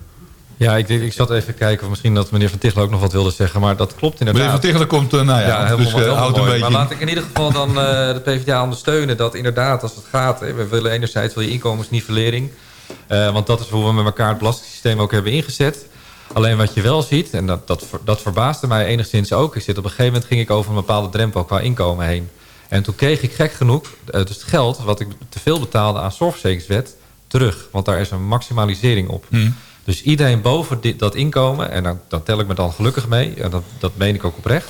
Speaker 11: Ja, ik, ik zat even kijken of misschien dat meneer Van Tichelen ook nog wat wilde zeggen. Maar dat klopt inderdaad.
Speaker 6: Meneer Van Tichelen komt, eh, nou ja,
Speaker 11: helemaal,
Speaker 6: dus, eh,
Speaker 11: helemaal
Speaker 6: houdt een
Speaker 11: mooi.
Speaker 6: beetje
Speaker 11: Maar laat ik in ieder geval dan eh, de PvdA ondersteunen. Dat inderdaad, als het gaat... Hè, we willen enerzijds wil je inkomensnivellering. Eh, want dat is hoe we met elkaar het belastingssysteem ook hebben ingezet. Alleen wat je wel ziet, en dat, dat, dat verbaasde mij enigszins ook... is dat op een gegeven moment ging ik over een bepaalde drempel qua inkomen heen. En toen kreeg ik gek genoeg eh, dus het geld wat ik te veel betaalde aan zorgverzekeringswet terug. Want daar is een maximalisering op. Dus iedereen boven dit, dat inkomen, en dan, dan tel ik me dan gelukkig mee... en dat, dat meen ik ook oprecht...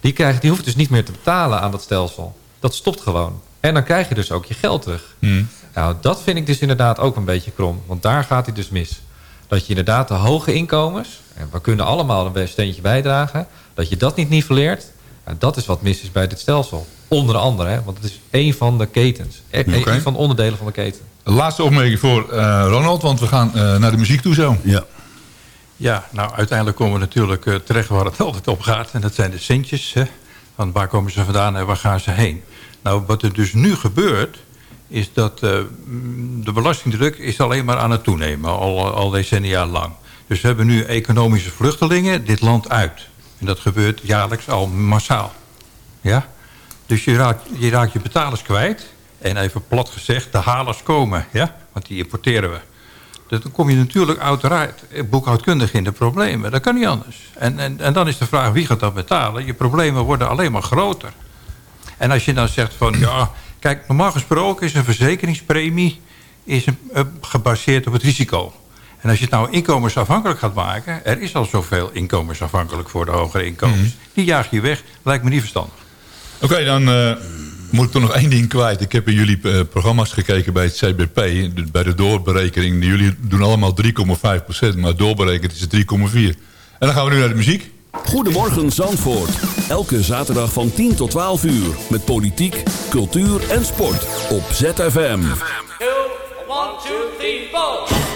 Speaker 11: Die, krijgt, die hoeft dus niet meer te betalen aan dat stelsel. Dat stopt gewoon. En dan krijg je dus ook je geld terug.
Speaker 6: Hmm.
Speaker 11: Nou, dat vind ik dus inderdaad ook een beetje krom. Want daar gaat hij dus mis. Dat je inderdaad de hoge inkomens... en we kunnen allemaal een steentje bijdragen... dat je dat niet nivelleert... Nou, dat is wat mis is bij dit stelsel. Onder andere, hè, want het is één van de ketens. E-
Speaker 6: Oké.
Speaker 11: Een van de onderdelen van de keten.
Speaker 6: Laatste opmerking voor eh, Ronald, want we gaan eh, naar de muziek toe zo.
Speaker 7: Ja.
Speaker 10: Ja, nou uiteindelijk komen we natuurlijk eh, terecht waar het altijd op gaat. En dat zijn de centjes. Hè? Want waar komen ze vandaan en waar gaan ze heen? Nou, wat er dus nu gebeurt... is dat eh, de belastingdruk is alleen maar aan het toenemen. Al, al decennia lang. Dus we hebben nu economische vluchtelingen dit land uit. En dat gebeurt jaarlijks al massaal. Ja? Dus je raakt, je raakt betalers kwijt. En even plat gezegd, de halers komen. Ja? Want die importeren we. Dan kom je natuurlijk uiteraard eh, boekhoudkundig in de problemen. Dat kan niet anders. En, en, en dan is de vraag, wie gaat dat betalen? Je problemen worden alleen maar groter. En als je dan zegt van, ja... Kijk, normaal gesproken is een verzekeringspremie... Is een, eh, gebaseerd op het risico. En als je het nou inkomensafhankelijk gaat maken... er is al zoveel inkomensafhankelijk voor de hogere inkomens. Die jaag je weg, lijkt me niet verstandig.
Speaker 6: Oké, dan eh, moet ik toch nog één ding kwijt. Ik heb in jullie eh, programma's gekeken bij het CBP. Bij de doorberekening. Jullie doen allemaal 3,5%, maar doorberekend is het 3,4%. En dan gaan we nu naar de muziek.
Speaker 4: Goedemorgen Zandvoort. Elke zaterdag van 10 tot 12 uur. Met politiek, cultuur en sport. Op ZFM.
Speaker 14: 2, 1, 2, 3,
Speaker 7: 4.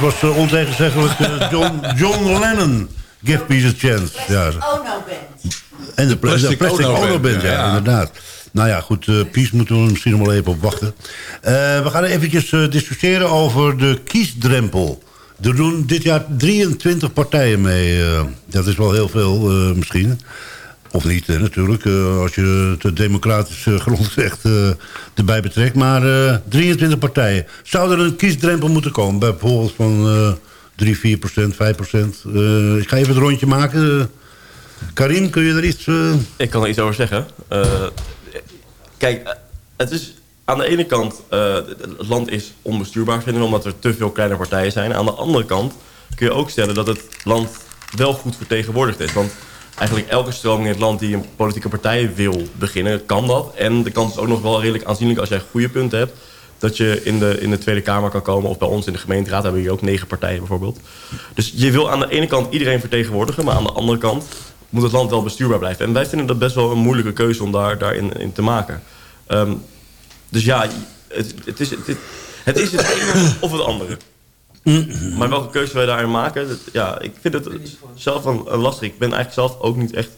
Speaker 7: Dat was uh, ontegenzeggelijk uh, John, John Lennon. Give peace a chance. Ja.
Speaker 15: Ono Band.
Speaker 7: En de, pla-
Speaker 6: Plastic
Speaker 7: de Plastic
Speaker 6: Ono
Speaker 7: Ono
Speaker 6: Band,
Speaker 7: ja,
Speaker 6: ja.
Speaker 7: inderdaad. Nou ja, goed, eh Peace moeten we misschien nog wel even op wachten. Eh, we gaan eventjes eh, discussiëren over de kiesdrempel. Er doen dit jaar 23 partijen mee. eh, dat is wel heel veel, eh, misschien. Of niet, hè, natuurlijk, eh, als je de democratische grondrecht eh, erbij betrekt. Maar eh 23 partijen. Zou er een kiesdrempel moeten komen? Bijvoorbeeld van eh 3, 4 procent, 5 procent. Eh, ik ga even het rondje maken. Karim, kun je er iets... eh,
Speaker 9: Ik kan er iets over zeggen. Eh, kijk, eh, het is aan de ene kant, eh, het land is onbestuurbaar vinden omdat er te veel kleine partijen zijn. Aan de andere kant kun je ook stellen dat het land wel goed vertegenwoordigd is. Want eigenlijk elke stroming in het land die een politieke partij wil beginnen, kan dat. En de kans is ook nog wel redelijk aanzienlijk als jij goede punten hebt. Dat je in de, in de Tweede Kamer kan komen. Of bij ons in de gemeenteraad hebben we hier ook negen partijen bijvoorbeeld. Dus je wil aan de ene kant iedereen vertegenwoordigen. Maar aan de andere kant moet het land wel bestuurbaar blijven. En wij vinden dat best wel een moeilijke keuze om daar, daarin in te maken. Ehm, dus ja, het, het, is, het, het is het ene of het andere. Maar welke keuze wij daarin maken, dat- ja, ik vind het zelf een, een lastig. Ik ben eigenlijk zelf ook niet echt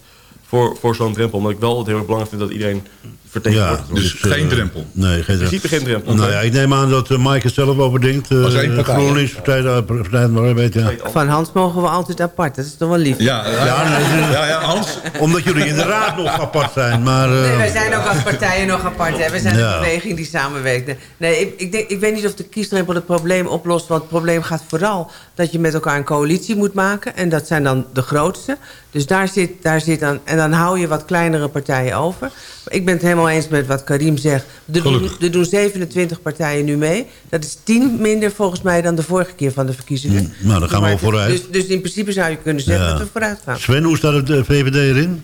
Speaker 9: voor, voor zo'n drempel. Omdat ik wel het heel erg belangrijk vind dat iedereen vertegenwoordigd wordt.
Speaker 6: dus geen drempel?
Speaker 7: Nee, geen
Speaker 9: In
Speaker 7: drempel.
Speaker 9: principe geen drempel.
Speaker 7: Nou ja, ik neem aan dat uh, Mike het zelf overdenkt. Uh,
Speaker 6: Als één partij,
Speaker 7: GroenLinks, Partij, van de Arbeid, ja.
Speaker 12: Van Hans mogen we altijd apart. Dat is toch wel lief.
Speaker 6: Ja, ja,
Speaker 7: Ja, nee,
Speaker 6: ja, ja, Hans.
Speaker 7: Omdat jullie in de raad nog apart zijn, maar... uh,
Speaker 12: Nee, wij zijn ook als partijen nog apart. Hè. We zijn
Speaker 7: Ja.
Speaker 12: een beweging die samenwerkt. Nee, ik, ik, denk, ik weet niet of de kiesdrempel het probleem oplost. Want het probleem gaat vooral dat je met elkaar een coalitie moet maken. En dat zijn dan de grootste. Dus daar zit, daar zit dan... En dan hou je wat kleinere partijen over. Maar ik ben het helemaal eens met wat Karim zegt. Er doen, er doen 27 partijen nu mee. Dat is 10 minder volgens mij dan de vorige keer van de verkiezingen.
Speaker 7: nou, dan gaan we wel vooruit.
Speaker 12: Dus, dus in principe zou je kunnen zeggen
Speaker 7: Ja.
Speaker 12: dat we vooruit gaan.
Speaker 7: Sven, hoe staat het de VVD erin?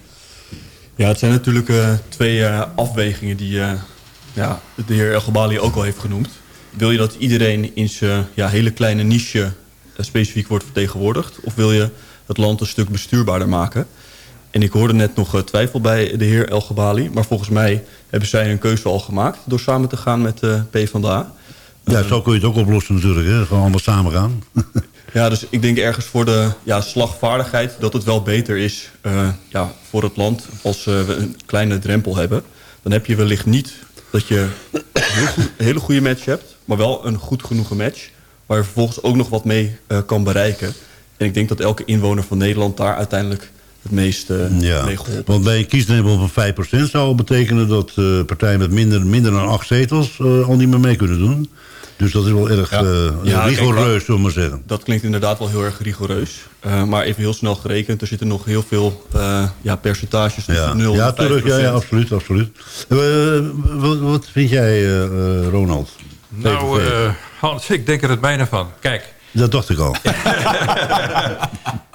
Speaker 8: Ja, het zijn natuurlijk eh, twee eh, afwegingen die eh, ja, de heer El Gabali ook al heeft genoemd. Wil je dat iedereen in zijn ja, hele kleine niche eh, specifiek wordt vertegenwoordigd? Of wil je het land een stuk bestuurbaarder maken? En ik hoorde net nog eh, twijfel bij de heer El Gabali. Maar volgens mij hebben zij een keuze al gemaakt... door samen te gaan met de PvdA.
Speaker 7: Ja, zo kun je het ook oplossen natuurlijk, hè. Gewoon allemaal samen gaan.
Speaker 8: Ja, dus ik denk ergens voor de ja, slagvaardigheid dat het wel beter is eh, ja, voor het land als eh, we een kleine drempel hebben. Dan heb je wellicht niet dat je een heel goed- een hele goede match hebt, maar wel een goed genoegen match. Waar je vervolgens ook nog wat mee eh, kan bereiken. En ik denk dat elke inwoner van Nederland daar uiteindelijk het meest eh
Speaker 7: Ja,
Speaker 8: mee geholpen
Speaker 7: want bij een kiesdrempel van 5% zou betekenen dat eh, partijen met minder, minder dan 8 zetels eh, al niet meer mee kunnen doen. Dus dat is wel erg
Speaker 8: Ja.
Speaker 7: eh,
Speaker 8: Ja,
Speaker 7: rigoureus, zullen we maar zeggen.
Speaker 8: Dat klinkt inderdaad wel heel erg rigoureus. Eh, maar even heel snel gerekend, er zitten nog heel veel eh, ja, percentages tussen
Speaker 7: Ja,
Speaker 8: 0
Speaker 7: ja,
Speaker 8: en 5
Speaker 7: tuurlijk, ja, ja, absoluut. absoluut. Eh, wat, wat vind jij, eh, eh, Ronald?
Speaker 10: Nou, eh, Hans, ik denk er het bijna van. Kijk,
Speaker 7: dat dacht ik al.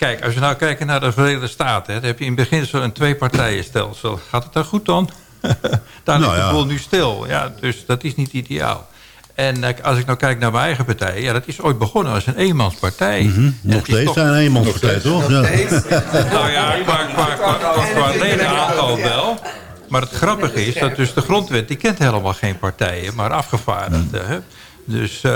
Speaker 10: Kijk, als we nou kijken naar de Verenigde Staten... Hè, dan heb je in beginsel een twee-partijenstelsel. Gaat het daar goed dan? daar
Speaker 7: Nou
Speaker 10: ligt de
Speaker 7: ja.
Speaker 10: boel nu stil. Ja, dus dat is niet ideaal. En eh, als ik nou kijk naar mijn eigen partij... Ja, dat is ooit begonnen als een eenmanspartij.
Speaker 7: Mhm. Nog
Speaker 10: is
Speaker 7: steeds
Speaker 10: toch-
Speaker 7: zijn een eenmanspartij, toch? Ja.
Speaker 10: Nou ja, qua, qua, qua, qua, qua ledenaantal wel. Maar het grappige is dat dus de grondwet... die kent helemaal geen partijen, maar afgevaardigden. hè. Dus eh,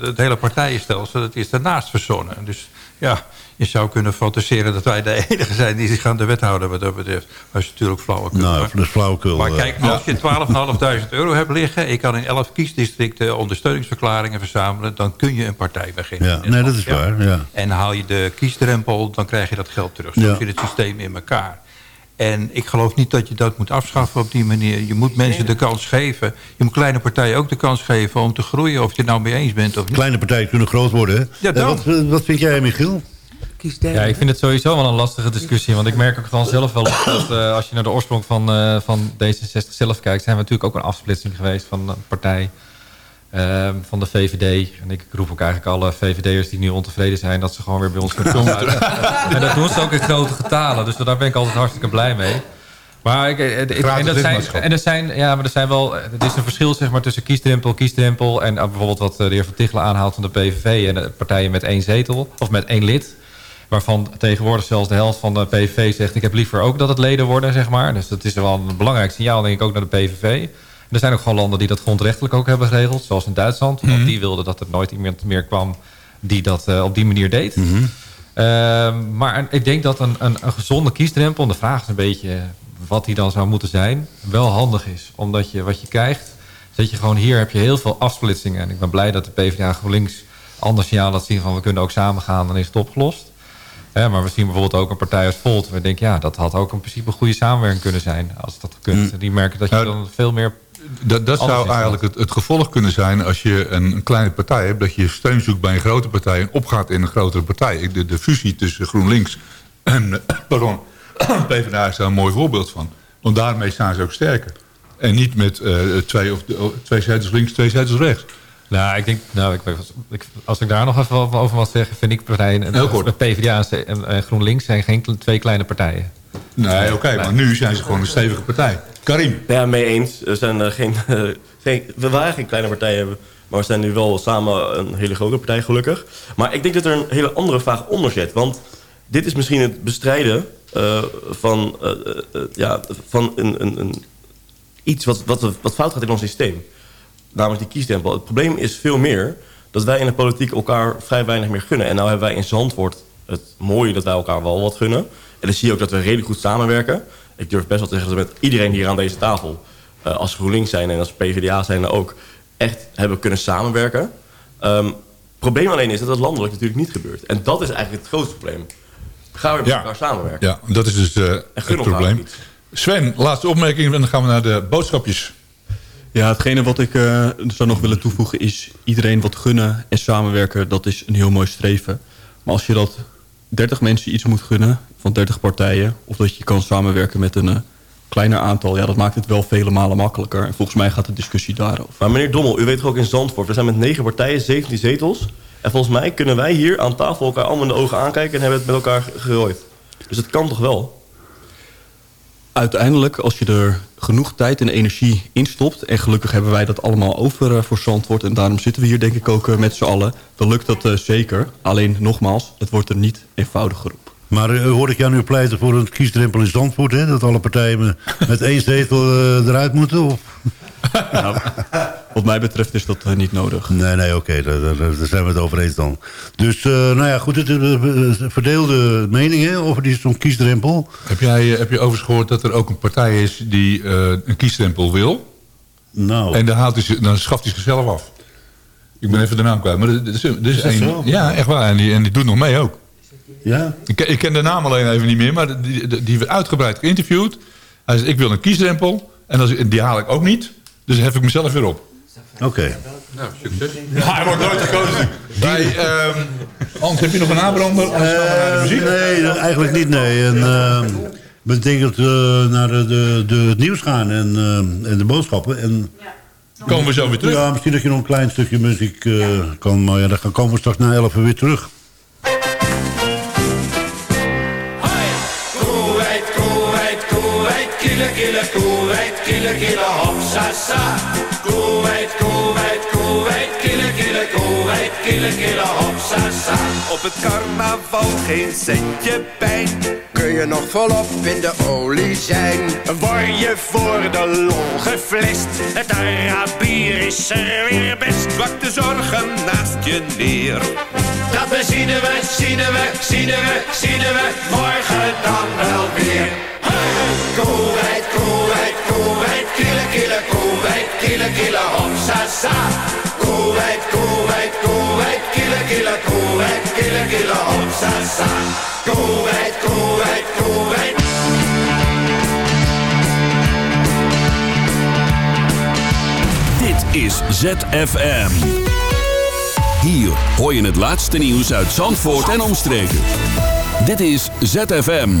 Speaker 10: het hele partijenstelsel dat is daarnaast verzonnen. Dus ja, je zou kunnen fantaseren dat wij de enige zijn... die zich aan de wet houden wat dat betreft. Maar dat is natuurlijk flauwekul.
Speaker 7: Nou,
Speaker 10: hoor.
Speaker 7: dat is flauwekul.
Speaker 10: Maar
Speaker 7: eh.
Speaker 10: kijk, als je 12.500 euro hebt liggen... ik kan in 11 kiesdistricten ondersteuningsverklaringen verzamelen... dan kun je een partij beginnen.
Speaker 7: Ja, nee, dat is waar, ja.
Speaker 10: En haal je de kiesdrempel, dan krijg je dat geld terug. Zo
Speaker 7: Ja.
Speaker 10: zit het systeem in elkaar. En ik geloof niet dat je dat moet afschaffen op die manier. Je moet mensen de kans geven. Je moet kleine partijen ook de kans geven om te groeien... of je het nou mee eens bent of niet.
Speaker 7: Kleine partijen kunnen groot worden, hè?
Speaker 10: Ja,
Speaker 7: Eh,
Speaker 10: dan.
Speaker 7: wat, eh, wat vind jij, Michiel?
Speaker 12: Kies
Speaker 11: Ja, ik vind het sowieso wel een lastige discussie. Want ik merk ook van zelf wel dat eh, als je naar de oorsprong van, eh, van D66 zelf kijkt... zijn we natuurlijk ook een afsplitsing geweest van een partij eh, van de VVD. En ik roep ook eigenlijk alle VVD'ers die nu ontevreden zijn... dat ze gewoon weer bij ons kunnen komen. en dat doen ze ook in grote getalen. Dus daar ben ik altijd hartstikke blij mee. Maar ik, en, dat zijn, en er zijn, ja, maar er zijn wel, er is een verschil zeg maar, tussen kiesdrempel, kiesdrempel en bijvoorbeeld wat de heer Van Tichelen aanhaalt van de PVV en de partijen met één zetel of met één lid. Waarvan tegenwoordig zelfs de helft van de PVV zegt... ik heb liever ook dat het leden worden, zeg maar. Dus dat is wel een belangrijk signaal, denk ik, ook naar de PVV. Er zijn ook gewoon landen die dat grondrechtelijk ook hebben geregeld. Zoals in Duitsland. Want
Speaker 10: Mhm.
Speaker 11: die wilden dat er nooit iemand meer kwam die dat eh, op die manier deed.
Speaker 7: Mhm.
Speaker 11: Ehm, maar ik denk dat een, een, een gezonde kiesdrempel... en de vraag is een beetje wat die dan zou moeten zijn... wel handig is. Omdat je wat je krijgt... dat je gewoon hier heb je heel veel afsplitsingen. En ik ben blij dat de PvdA GroenLinks anders signaal laat zien... van we kunnen ook samen gaan, dan is het opgelost. Hè, maar we zien bijvoorbeeld ook een partij als Volt... waar ik denk, ja, dat had ook in principe een goede samenwerking kunnen zijn... als dat kunt. Die merken dat je dan veel meer...
Speaker 6: Dat, dat zou eigenlijk het, het gevolg kunnen zijn als je een, een kleine partij hebt... dat je steun zoekt bij een grote partij en opgaat in een grotere partij. De, de fusie tussen GroenLinks en pardon, PvdA is daar een mooi voorbeeld van. Want daarmee staan ze ook sterker. En niet met eh, twee, of, twee zetels links, twee zetels rechts.
Speaker 11: Nou, ik denk, nou, ik, ik- als ik daar nog even over over wat zeg, vind ik partijen, en
Speaker 6: Heel kort.
Speaker 11: de PvdA en, en GroenLinks zijn geen twee kleine partijen.
Speaker 6: Nee, oké, maar nu zijn ze gewoon een stevige partij. Karim.
Speaker 9: Ja, mee eens. We, zijn, eh, geen, geen, we waren geen kleine partij hebben, maar we zijn nu wel samen een hele grote partij, gelukkig. Maar ik denk dat er een hele andere vraag onder zit. Want dit is misschien het bestrijden eh, van, eh, ja, van een, een, een, iets wat, wat, wat fout gaat in ons systeem. Namelijk die kiesdempel. Het probleem is veel meer dat wij in de politiek elkaar vrij weinig meer gunnen. En nou hebben wij in Zandvoort het mooie dat wij elkaar wel wat gunnen. En dan zie je ook dat we redelijk goed samenwerken. Ik durf best wel te zeggen dat we met iedereen hier aan deze tafel... eh, als GroenLinks zijn en als PvdA zijn ook... echt hebben kunnen samenwerken. Het probleem alleen is dat dat landelijk natuurlijk niet gebeurt. En dat is eigenlijk het grootste probleem. Gaan we met elkaar samenwerken?
Speaker 6: Ja, dat is dus eh, het probleem. Sven, laatste opmerking en dan gaan we naar de boodschapjes.
Speaker 8: Ja, hetgene wat ik eh, zou nog willen toevoegen is... iedereen wat gunnen en samenwerken, dat is een heel mooi streven. Maar als je dat 30 mensen iets moet gunnen van 30 partijen... of dat je kan samenwerken met een eh, kleiner aantal... ja, dat maakt het wel vele malen makkelijker. En volgens mij gaat de discussie daarover.
Speaker 9: Maar meneer Dommel, u weet toch ook in Zandvoort... we zijn met negen partijen, 17 zetels... en volgens mij kunnen wij hier aan tafel elkaar allemaal in de ogen aankijken... en hebben het met elkaar gerooid. Dus het kan toch wel?
Speaker 8: Uiteindelijk, als je er genoeg tijd en energie in stopt... en gelukkig hebben wij dat allemaal over eh, voor Zandvoort... en daarom zitten we hier denk ik ook eh, met z'n allen... dan lukt dat eh, zeker. Alleen nogmaals, het wordt er niet eenvoudiger op.
Speaker 7: Maar uh, hoor ik jou nu pleiten voor een kiesdrempel in Zandvoort... Hè? dat alle partijen me- met één zetel eh, eruit moeten? Of?
Speaker 8: Nou, wat mij betreft is dat eh, niet nodig.
Speaker 7: Nee, nee, oké, daar, daar- daar zijn we het over eens dan. Dus, eh, nou ja, goed, het verdeelde meningen over die- zo'n kiesdrempel.
Speaker 6: Heb jij heb je overigens gehoord dat er ook een partij is die eh, een kiesstempel wil?
Speaker 7: Nou.
Speaker 6: En dan, haalt hij, zich- dan schaft hij zichzelf af. Ik ben even de naam kwijt, maar er is, er is een,
Speaker 7: zo?
Speaker 6: Ja, echt waar. En die, en die doet nog mee ook.
Speaker 7: Ja?
Speaker 6: Ik, ken- ik ken de naam alleen even niet meer, maar die, die, die werd uitgebreid geïnterviewd. Hij zei, ik wil een kiesdrempel. En als, die haal ik ook niet. Dus hef ik mezelf weer op.
Speaker 7: Oké.
Speaker 6: Nou, succes. Ja, hij wordt nooit gekozen. Bij, ehm Hans, heb je nog een naar de muziek.
Speaker 7: Nee, eigenlijk niet, nee. En, uh, we denken dat we naar de, de, de, het nieuws gaan en, eh, en de boodschappen. En,
Speaker 6: Komen we zo weer terug?
Speaker 7: Ja, misschien dat je nog een klein stukje muziek eh, kan. Maar ja, dan gaan- komen we straks na 11 uur weer terug.
Speaker 14: Kille, kille, hopsasa. Koeweit, koeweit, koeweit, kille, kille, koeweit, kille, kille, hopsasa.
Speaker 13: Op het carnaval geen centje pijn. Kun je nog volop in de olie zijn?
Speaker 14: Word je voor de lol geflest, het Arabier is er weer best.
Speaker 13: Zwak de zorgen naast je neer.
Speaker 14: Dat we zien we, zien we, zien we, zien we, morgen dan wel weer. Hey! Koeweit, koeweit, koeweit, kille, kille, koeweit, kille, kille, hopsasa. Koeweit, koeweit, koeweit, kille, kille, koeweit, kille, kille, hopsasa. Koeweit, koeweit, koeweit.
Speaker 4: Dit is ZFM. Hier hoor je het laatste nieuws uit Zandvoort en omstreken. Dit is ZFM.